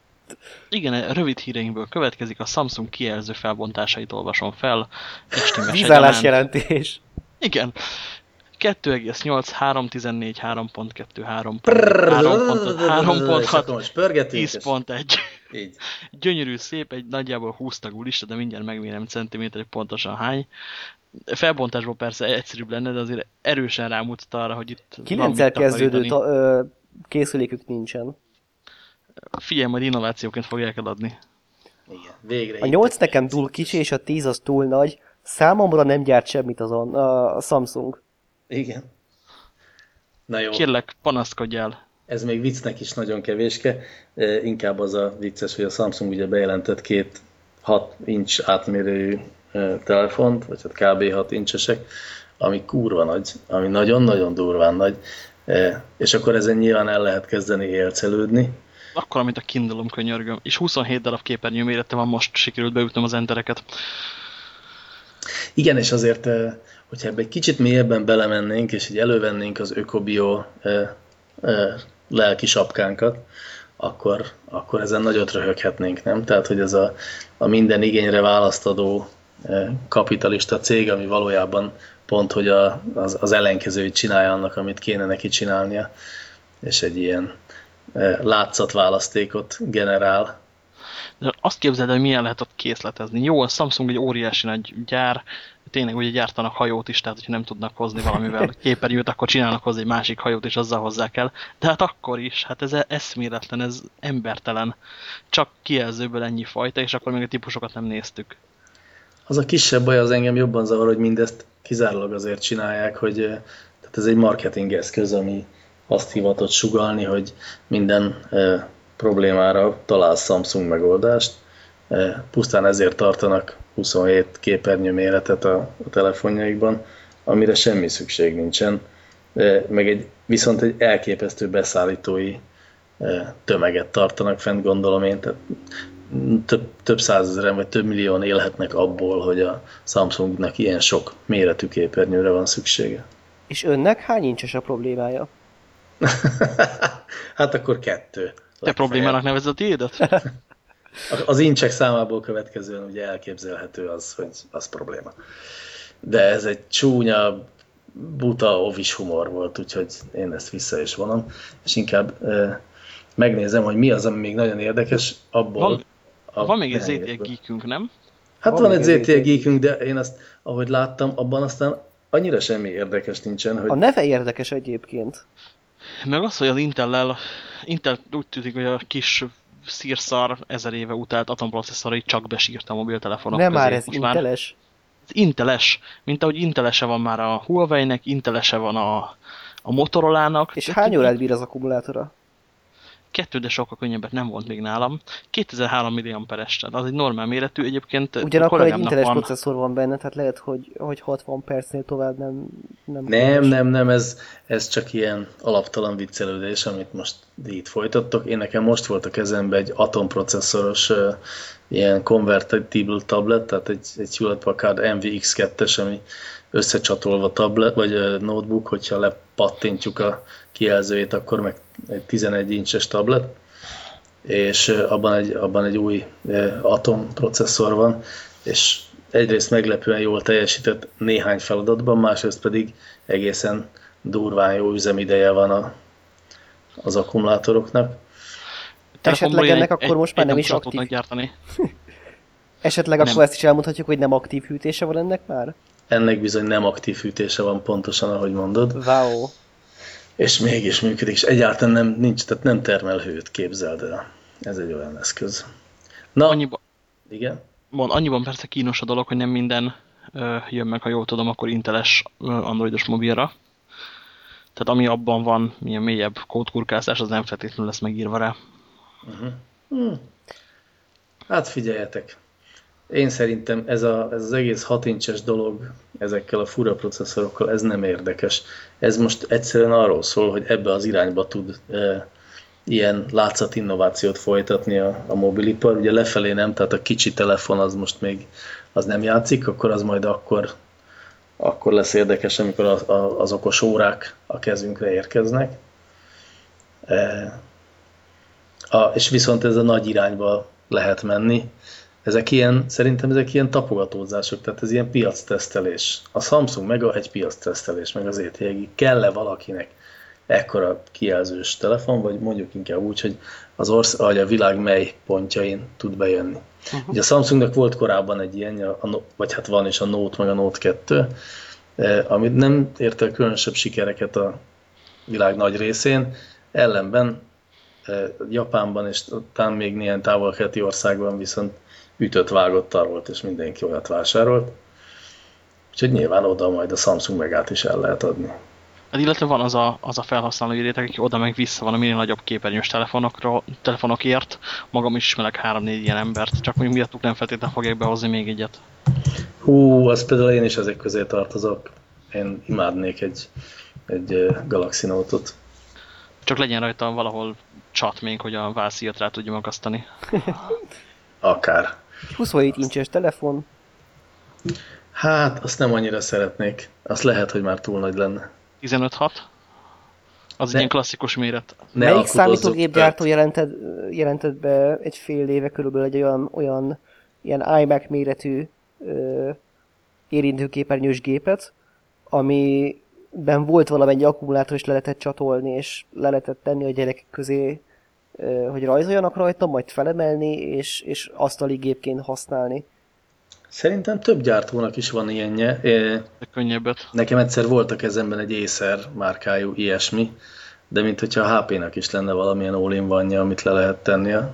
Igen, rövid híreinkből következik a Samsung kijelző felbontásait olvasom fel. Vizálás jelentés. Igen. 2,8, 3,14, 3.2, 3 3.6, 10.1. Így. Gyönyörű, szép, egy nagyjából 20 tagú lista, de mindjárt megmérem centiméterek pontosan hány. Felbontásból persze egyszerűbb lenne, de azért erősen rámutat arra, hogy itt 9 kezdődő készülékük nincsen. Figyelj, majd innovációként fogják eladni. Igen, végre. A 8 nekem túl kicsi, és a 10 az túl nagy. Számomra nem gyárt semmit azon a Samsung. Igen. Na jó. Kérlek, panaszkodjál. Ez még viccnek is nagyon kevéske. E, inkább az a vicces, hogy a Samsung ugye bejelentett két 6 inch átmérőjű e, telefont, vagy hát kb. 6 incsesek, ami kurva nagy, ami nagyon-nagyon durván nagy, e, és akkor ezen nyilván el lehet kezdeni élcelődni. Akkor, mint a Kindle-om könyörgöm. És 27 darab képernyő mérete van, most sikerült beütnöm az entereket. Igen, és azért, hogyha ebbe egy kicsit mélyebben belemennénk, és így elővennénk az ökobio lelki sapkánkat, akkor, akkor ezen nagyot röhöghetnénk, nem? Tehát, hogy ez a, a minden igényre választadó kapitalista cég, ami valójában pont, hogy a, az, az ellenkezőit csinálja annak, amit kéne neki csinálnia, és egy ilyen látszatválasztékot generál. De azt képzeld, hogy milyen lehet ott készletezni. Jó, a Samsung egy óriási nagy gyár, tényleg ugye gyártanak hajót is, tehát hogyha nem tudnak hozni valamivel képernyőt, akkor csinálnak hozzá egy másik hajót, és azzal hozzák el. De hát akkor is, hát ez eszméletlen, ez embertelen. Csak kijelzőből ennyi fajta, és akkor még a típusokat nem néztük. Az a kisebb baj az engem jobban zavar, hogy mindezt kizárólag azért csinálják, hogy tehát ez egy marketing eszköz, ami azt hivatott sugalni, hogy minden problémára talál Samsung megoldást. E, pusztán ezért tartanak 27 képernyő méretet a, a telefonjaikban, amire semmi szükség nincsen. Meg egy, viszont egy elképesztő beszállítói tömeget tartanak fent, gondolom én. Tehát több, több százezeren vagy több millióan élhetnek abból, hogy a Samsungnak ilyen sok méretű képernyőre van szüksége. És önnek hány incses a problémája? hát akkor kettő. Te problémának nevezed a tiédet? Az incsek számából következően ugye elképzelhető az, hogy az probléma. De ez egy csúnya, buta, ovis humor volt, úgyhogy én ezt vissza is vonom, és inkább e, megnézem, hogy mi az, ami még nagyon érdekes, abból... Van, a van még egy ZTE geekünk, nem? Hát van, van egy ZTE geekünk, de én azt, ahogy láttam, abban aztán annyira semmi érdekes nincsen, hogy... A neve érdekes egyébként. Meg az, hogy az Intel-lel, Intel úgy tűnik, hogy a kis szírszar ezer éve utált atomprocesszorai csak besírta a mobiltelefonok Nem közé. már ez Most inteles? Már, ez inteles, mint ahogy intelese van már a Huawei-nek, intelese van a, a Motorola-nak. És hány órát bír az akkumulátora? Kettő, de sokkal könnyebbet nem volt még nálam. 2003 mAh-es, az egy normál méretű, egyébként Ugyanakkor egy inteles van. processzor van benne, tehát lehet, hogy, hogy 60 percnél tovább nem... Nem, nem, nem, nem, ez, ez csak ilyen alaptalan viccelődés, amit most itt folytattok. Én nekem most volt a kezemben egy atomprocesszoros uh, ilyen convertible tablet, tehát egy, egy Hewlett Packard MVX2-es, ami összecsatolva tablet, vagy notebook, hogyha lepattintjuk a kijelzőjét, akkor meg egy 11 incses tablet, és abban egy, abban egy új atom processzor van, és egyrészt meglepően jól teljesített néhány feladatban, másrészt pedig egészen durván jó üzemideje van a, az akkumulátoroknak. Esetleg ennek akkor most már nem is aktív. Gyártani. Esetleg nem. akkor ezt is elmondhatjuk, hogy nem aktív hűtése van ennek már? Ennek bizony nem aktív hűtése van, pontosan ahogy mondod. Wow és mégis működik, és egyáltalán nem, nincs, tehát nem termel hőt, képzeld el. Ez egy olyan eszköz. Na, annyiban, igen? Mond, annyiban persze kínos a dolog, hogy nem minden ö, jön meg, ha jól tudom, akkor inteles androidos mobilra. Tehát ami abban van, milyen mélyebb kódkurkázás, az nem feltétlenül lesz megírva rá. Uh -huh. hmm. Hát figyeljetek, én szerintem ez, a, ez az egész 6 incses dolog ezekkel a fura processzorokkal, ez nem érdekes. Ez most egyszerűen arról szól, hogy ebbe az irányba tud e, ilyen látszat innovációt folytatni a, a mobilipar. Ugye lefelé nem, tehát a kicsi telefon az most még az nem játszik, akkor az majd akkor, akkor lesz érdekes, amikor az, az okos órák a kezünkre érkeznek. E, a, és viszont ez a nagy irányba lehet menni ezek ilyen, szerintem ezek ilyen tapogatózások, tehát ez ilyen piactesztelés. A Samsung meg a egy piactesztelés, meg az ETG. Kell-e valakinek ekkora kijelzős telefon, vagy mondjuk inkább úgy, hogy az orsz, vagy a világ mely pontjain tud bejönni. Uh-huh. Ugye a Samsungnak volt korábban egy ilyen, a, vagy hát van is a Note meg a Note 2, eh, amit nem érte el különösebb sikereket a világ nagy részén, ellenben eh, Japánban és talán még néhány távol országban viszont ütött, vágott volt, és mindenki olyat vásárolt. Úgyhogy nyilván oda majd a Samsung megát is el lehet adni. Hát illetve van az a, az a felhasználói réteg, aki oda meg vissza van a minél nagyobb képernyős telefonokra, telefonokért. Magam is ismerek három-négy ilyen embert, csak mondjuk miattuk nem feltétlenül fogják behozni még egyet. Hú, az például én is ezek közé tartozok. Én imádnék egy, egy Galaxy Note-ot. Csak legyen rajta valahol csat még, hogy a válszíjat rá tudja magasztani. Akár. 27 incses telefon. Hát, azt nem annyira szeretnék. Azt lehet, hogy már túl nagy lenne. 15-6? Az ne, egy ilyen klasszikus méret. Ne Melyik számítógépgyártó jelentett, jelentett be egy fél éve körülbelül egy olyan, olyan ilyen iMac méretű ö, érintőképernyős gépet, amiben volt valamennyi akkumulátor, és le lehetett csatolni, és le lehetett tenni a gyerekek közé, hogy rajzoljanak rajta, majd felemelni, és, és asztali gépként használni. Szerintem több gyártónak is van ilyenje. É, könnyebbet. Nekem egyszer volt a kezemben egy Acer márkájú ilyesmi, de mint hogyha a HP-nak is lenne valamilyen all amit le lehet tenni a,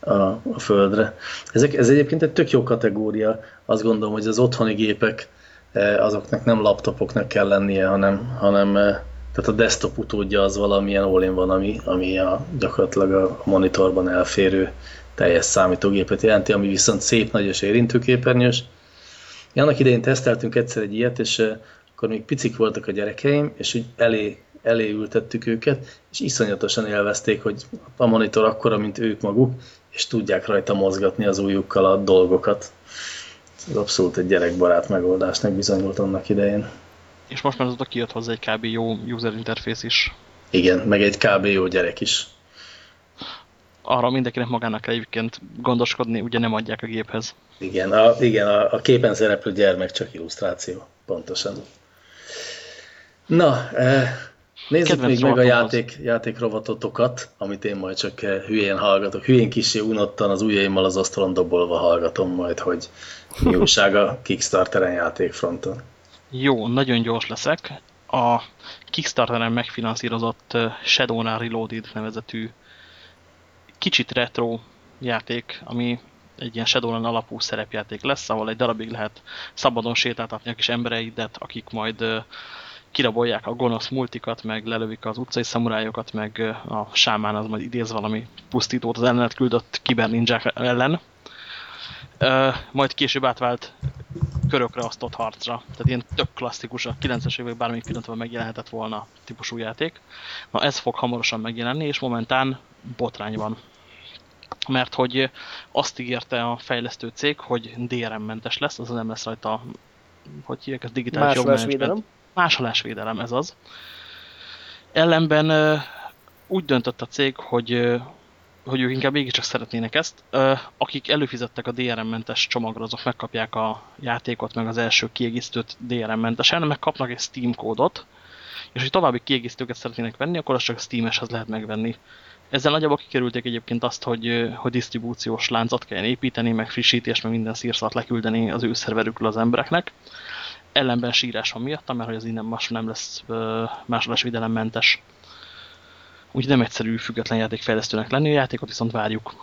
a, a földre. Ezek, ez egyébként egy tök jó kategória. Azt gondolom, hogy az otthoni gépek azoknak nem laptopoknak kell lennie, hanem, hanem tehát a desktop utódja az valamilyen all van, ami, ami a, gyakorlatilag a monitorban elférő teljes számítógépet jelenti, ami viszont szép, nagy és érintőképernyős. Mi annak idején teszteltünk egyszer egy ilyet, és akkor még picik voltak a gyerekeim, és úgy elé, elé ültettük őket, és iszonyatosan élvezték, hogy a monitor akkora, mint ők maguk, és tudják rajta mozgatni az újukkal a dolgokat. Ez abszolút egy gyerekbarát megoldásnak bizonyult annak idején. És most már azóta kijött hozzá egy kb. jó user interface is. Igen, meg egy kb. jó gyerek is arra mindenkinek magának kell egyébként gondoskodni, ugye nem adják a géphez. Igen, a, igen, a, a képen szereplő gyermek csak illusztráció, pontosan. Na, eh, nézzük Kedvenc még meg a játék, játékrovatotokat, amit én majd csak eh, hülyén hallgatok. Hülyén kicsi unottan az ujjaimmal az asztalon dobolva hallgatom majd, hogy mi újság a Kickstarteren játékfronton. Jó, nagyon gyors leszek. A Kickstarteren megfinanszírozott Shadowrun Reloaded nevezetű kicsit retro játék, ami egy ilyen Shadowrun alapú szerepjáték lesz, ahol egy darabig lehet szabadon sétáltatni a kis embereidet, akik majd kirabolják a gonosz multikat, meg lelövik az utcai szamurájokat, meg a sámán az majd idéz valami pusztítót az ellenet küldött kiberninják ellen. Majd később átvált körökre osztott harcra. Tehát ilyen tök klasszikus, a 90-es évek bármelyik pillanatban megjelenhetett volna típusú játék. Na ez fog hamarosan megjelenni, és momentán botrány van. Mert hogy azt ígérte a fejlesztő cég, hogy DRM-mentes lesz, az nem lesz rajta, hogy hívják, ez digitális jogmenedzsment. Másolásvédelem, ez az. Ellenben úgy döntött a cég, hogy hogy ők inkább mégiscsak szeretnének ezt. Akik előfizettek a DRM-mentes csomagra, azok megkapják a játékot, meg az első kiegészítőt DRM-mentesen, meg kapnak egy Steam kódot, és hogy további kiegészítőket szeretnének venni, akkor azt csak Steam-eshez lehet megvenni. Ezzel nagyjából kikerülték egyébként azt, hogy, hogy disztribúciós láncot kell építeni, meg frissítés, meg minden szírszat leküldeni az ő szerverükről az embereknek. Ellenben sírás van miatt, mert hogy az innen most nem lesz másolásvédelemmentes. Úgyhogy nem egyszerű független játékfejlesztőnek lenni, a játékot viszont várjuk.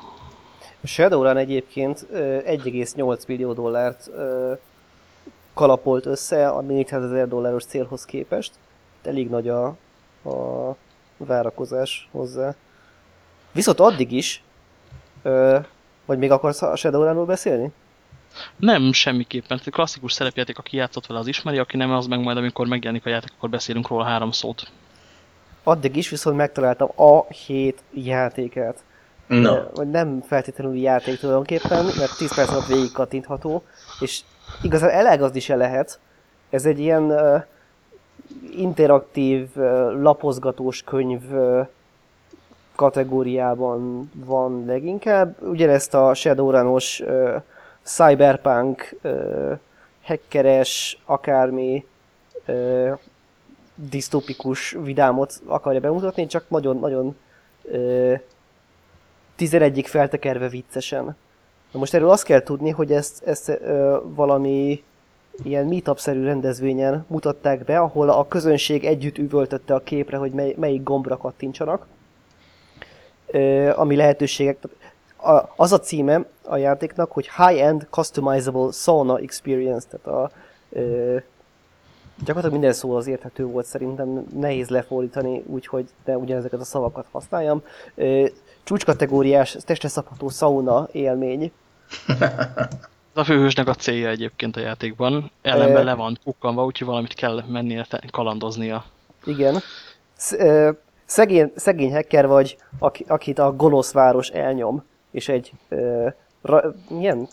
A Shadowrun egyébként 1,8 millió dollárt kalapolt össze a 400 ezer dolláros célhoz képest. Elég nagy a, a várakozás hozzá. Viszont addig is, ö, vagy még akarsz a Shadowrunról beszélni? Nem, semmiképpen. Klasszikus szerepjáték, aki játszott vele, az ismeri, aki nem, az meg majd amikor megjelenik a játék, akkor beszélünk róla három szót. Addig is viszont megtaláltam a hét játékát. No. Vagy nem feltétlenül játék tulajdonképpen, mert 10 perc alatt végig kattintható, és igazán elegazni se lehet. Ez egy ilyen uh, interaktív, uh, lapozgatós könyv uh, kategóriában van leginkább. Ugyanezt a Shadowrun-os uh, cyberpunk, uh, hackeres, akármi uh, disztópikus vidámot akarja bemutatni, csak nagyon-nagyon uh, 11 feltekerve viccesen. Na most erről azt kell tudni, hogy ezt, ezt uh, valami ilyen meetup-szerű rendezvényen mutatták be, ahol a közönség együtt üvöltötte a képre, hogy mely, melyik gombra kattintsanak. Ö, ami lehetőségek... A, az a címe a játéknak, hogy High-End Customizable Sauna Experience, tehát a, ö, gyakorlatilag minden szó az érthető volt szerintem, nehéz lefordítani, úgyhogy ne ugyanezeket a szavakat használjam. Csúcskategóriás, testre szabható sauna élmény. A főhősnek a célja egyébként a játékban. Ellenben le van kukkanva, úgyhogy valamit kell mennie kalandoznia. Igen. Szegény, szegény hacker vagy, akit a gonosz város elnyom, és egy ra, milyen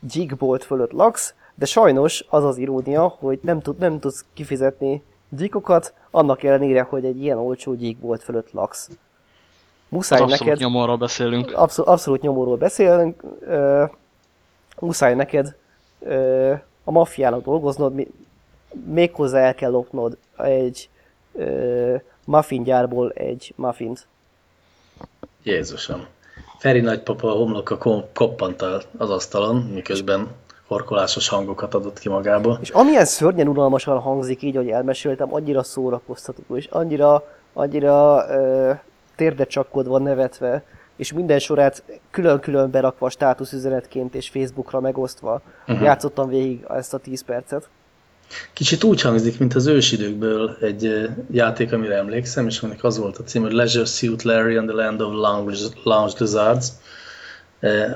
gyíkbolt fölött laksz, de sajnos az az irónia, hogy nem, tud, nem tudsz kifizetni gyíkokat, annak ellenére, hogy egy ilyen olcsó gyíkbolt fölött laksz. Muszáj az abszolút neked, nyomorról beszélünk. Abszolút, abszolút nyomorról beszélünk. Ö, muszáj neked ö, a maffiának dolgoznod, mi, méghozzá el kell lopnod egy ö, muffingyárból egy muffint. Jézusom. Feri nagypapa a homloka koppant az asztalon, miközben horkolásos hangokat adott ki magába. És amilyen szörnyen unalmasan hangzik így, hogy elmeséltem, annyira szórakoztató, és annyira, annyira ö, térde csakkodva nevetve, és minden sorát külön-külön berakva státuszüzenetként és Facebookra megosztva uh-huh. játszottam végig ezt a 10 percet. Kicsit úgy hangzik, mint az ősidőkből egy játék, amire emlékszem, és aminek az volt a cím, hogy Leisure Suit Larry and the Land of Lounge, Lounge Lizards,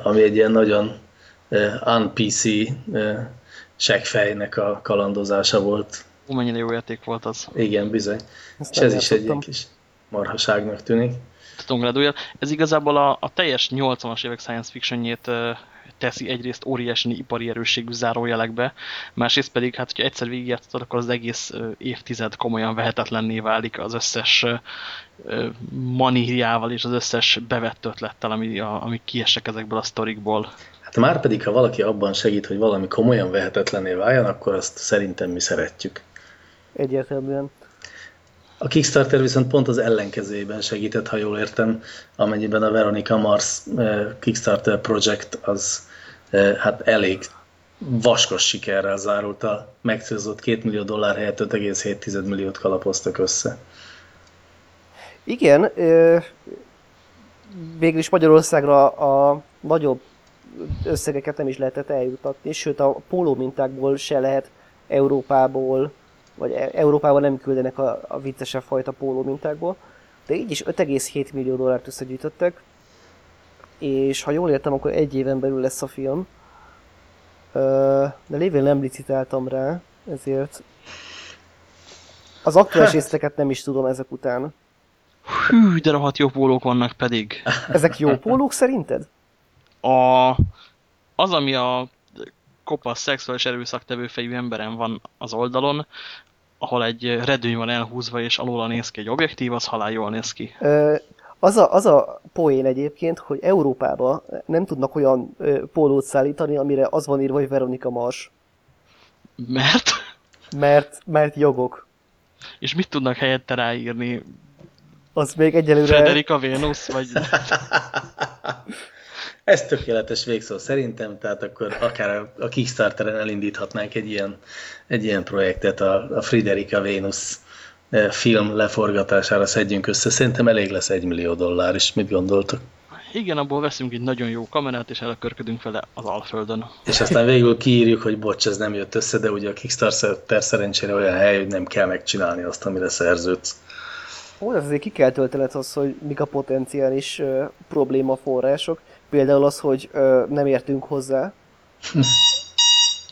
ami egy ilyen nagyon un-PC seggfejnek a kalandozása volt. Ó, mennyire jó játék volt az. Igen, bizony. Ezt és ez is egy kis marhaságnak tűnik. Tudom, Ez igazából a, a teljes 80-as évek science fictionjét teszi egyrészt óriási ipari erősségű zárójelekbe, másrészt pedig, hát hogyha egyszer végigjátszottad, akkor az egész évtized komolyan vehetetlenné válik az összes maníriával és az összes bevett ötlettel, ami, a, ami kiesek ezekből a sztorikból. Hát már pedig, ha valaki abban segít, hogy valami komolyan vehetetlenné váljon, akkor azt szerintem mi szeretjük. Egyértelműen. A Kickstarter viszont pont az ellenkezőjében segített, ha jól értem, amennyiben a Veronica Mars Kickstarter project az hát elég vaskos sikerrel zárult a megcélzott 2 millió dollár helyett 5,7 milliót kalapoztak össze. Igen, végül is Magyarországra a nagyobb összegeket nem is lehetett eljutatni, sőt a póló mintákból se lehet Európából vagy e- Európában nem küldenek a, a viccesebb fajta póló mintákból, de így is 5,7 millió dollárt összegyűjtöttek, és ha jól értem, akkor egy éven belül lesz a film. De lévén nem licitáltam rá, ezért az aktuális hát. részleteket nem is tudom ezek után. Hű, de rohadt jó pólók vannak pedig. Ezek jó pólók szerinted? A, az, ami a kopasz szexuális erőszaktevő fejű emberen van az oldalon, ahol egy redőny van elhúzva, és alóla néz ki egy objektív, az halál jól néz ki. Ö, az, a, az a poén egyébként, hogy Európába nem tudnak olyan ö, pólót szállítani, amire az van írva, hogy Veronika Mars. Mert? Mert, mert jogok. És mit tudnak helyette ráírni? Az még egyelőre... Federica Venus, vagy... Ez tökéletes végszó szerintem, tehát akkor akár a Kickstarteren elindíthatnánk egy ilyen, egy ilyen projektet, a, a Friderica Venus eh, film leforgatására szedjünk össze. Szerintem elég lesz egy millió dollár is. Mit gondoltok? Igen, abból veszünk egy nagyon jó kamerát, és elkörködünk vele az Alföldön. És aztán végül kiírjuk, hogy bocs, ez nem jött össze, de ugye a Kickstarter szerencsére olyan hely, hogy nem kell megcsinálni azt, amire szerződsz. Ó, ez azért ki kell töltened az, hogy mik a potenciális uh, probléma források. Például az, hogy ö, nem értünk hozzá.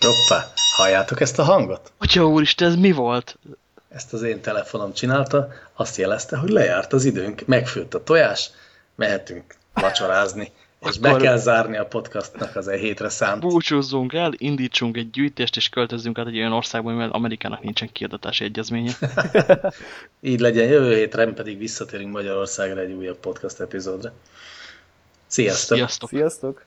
Hoppá, halljátok ezt a hangot? Atya úristen, ez mi volt? Ezt az én telefonom csinálta, azt jelezte, hogy lejárt az időnk, megfőtt a tojás, mehetünk vacsorázni. És be kell zárni a podcastnak az egy hétre szánt. Búcsúzzunk el, indítsunk egy gyűjtést, és költözzünk át egy olyan országban, mivel Amerikának nincsen kiadatási egyezménye. Így legyen, jövő hétre pedig visszatérünk Magyarországra egy újabb podcast epizódra. Sziasztok! Sziasztok! Sziasztok!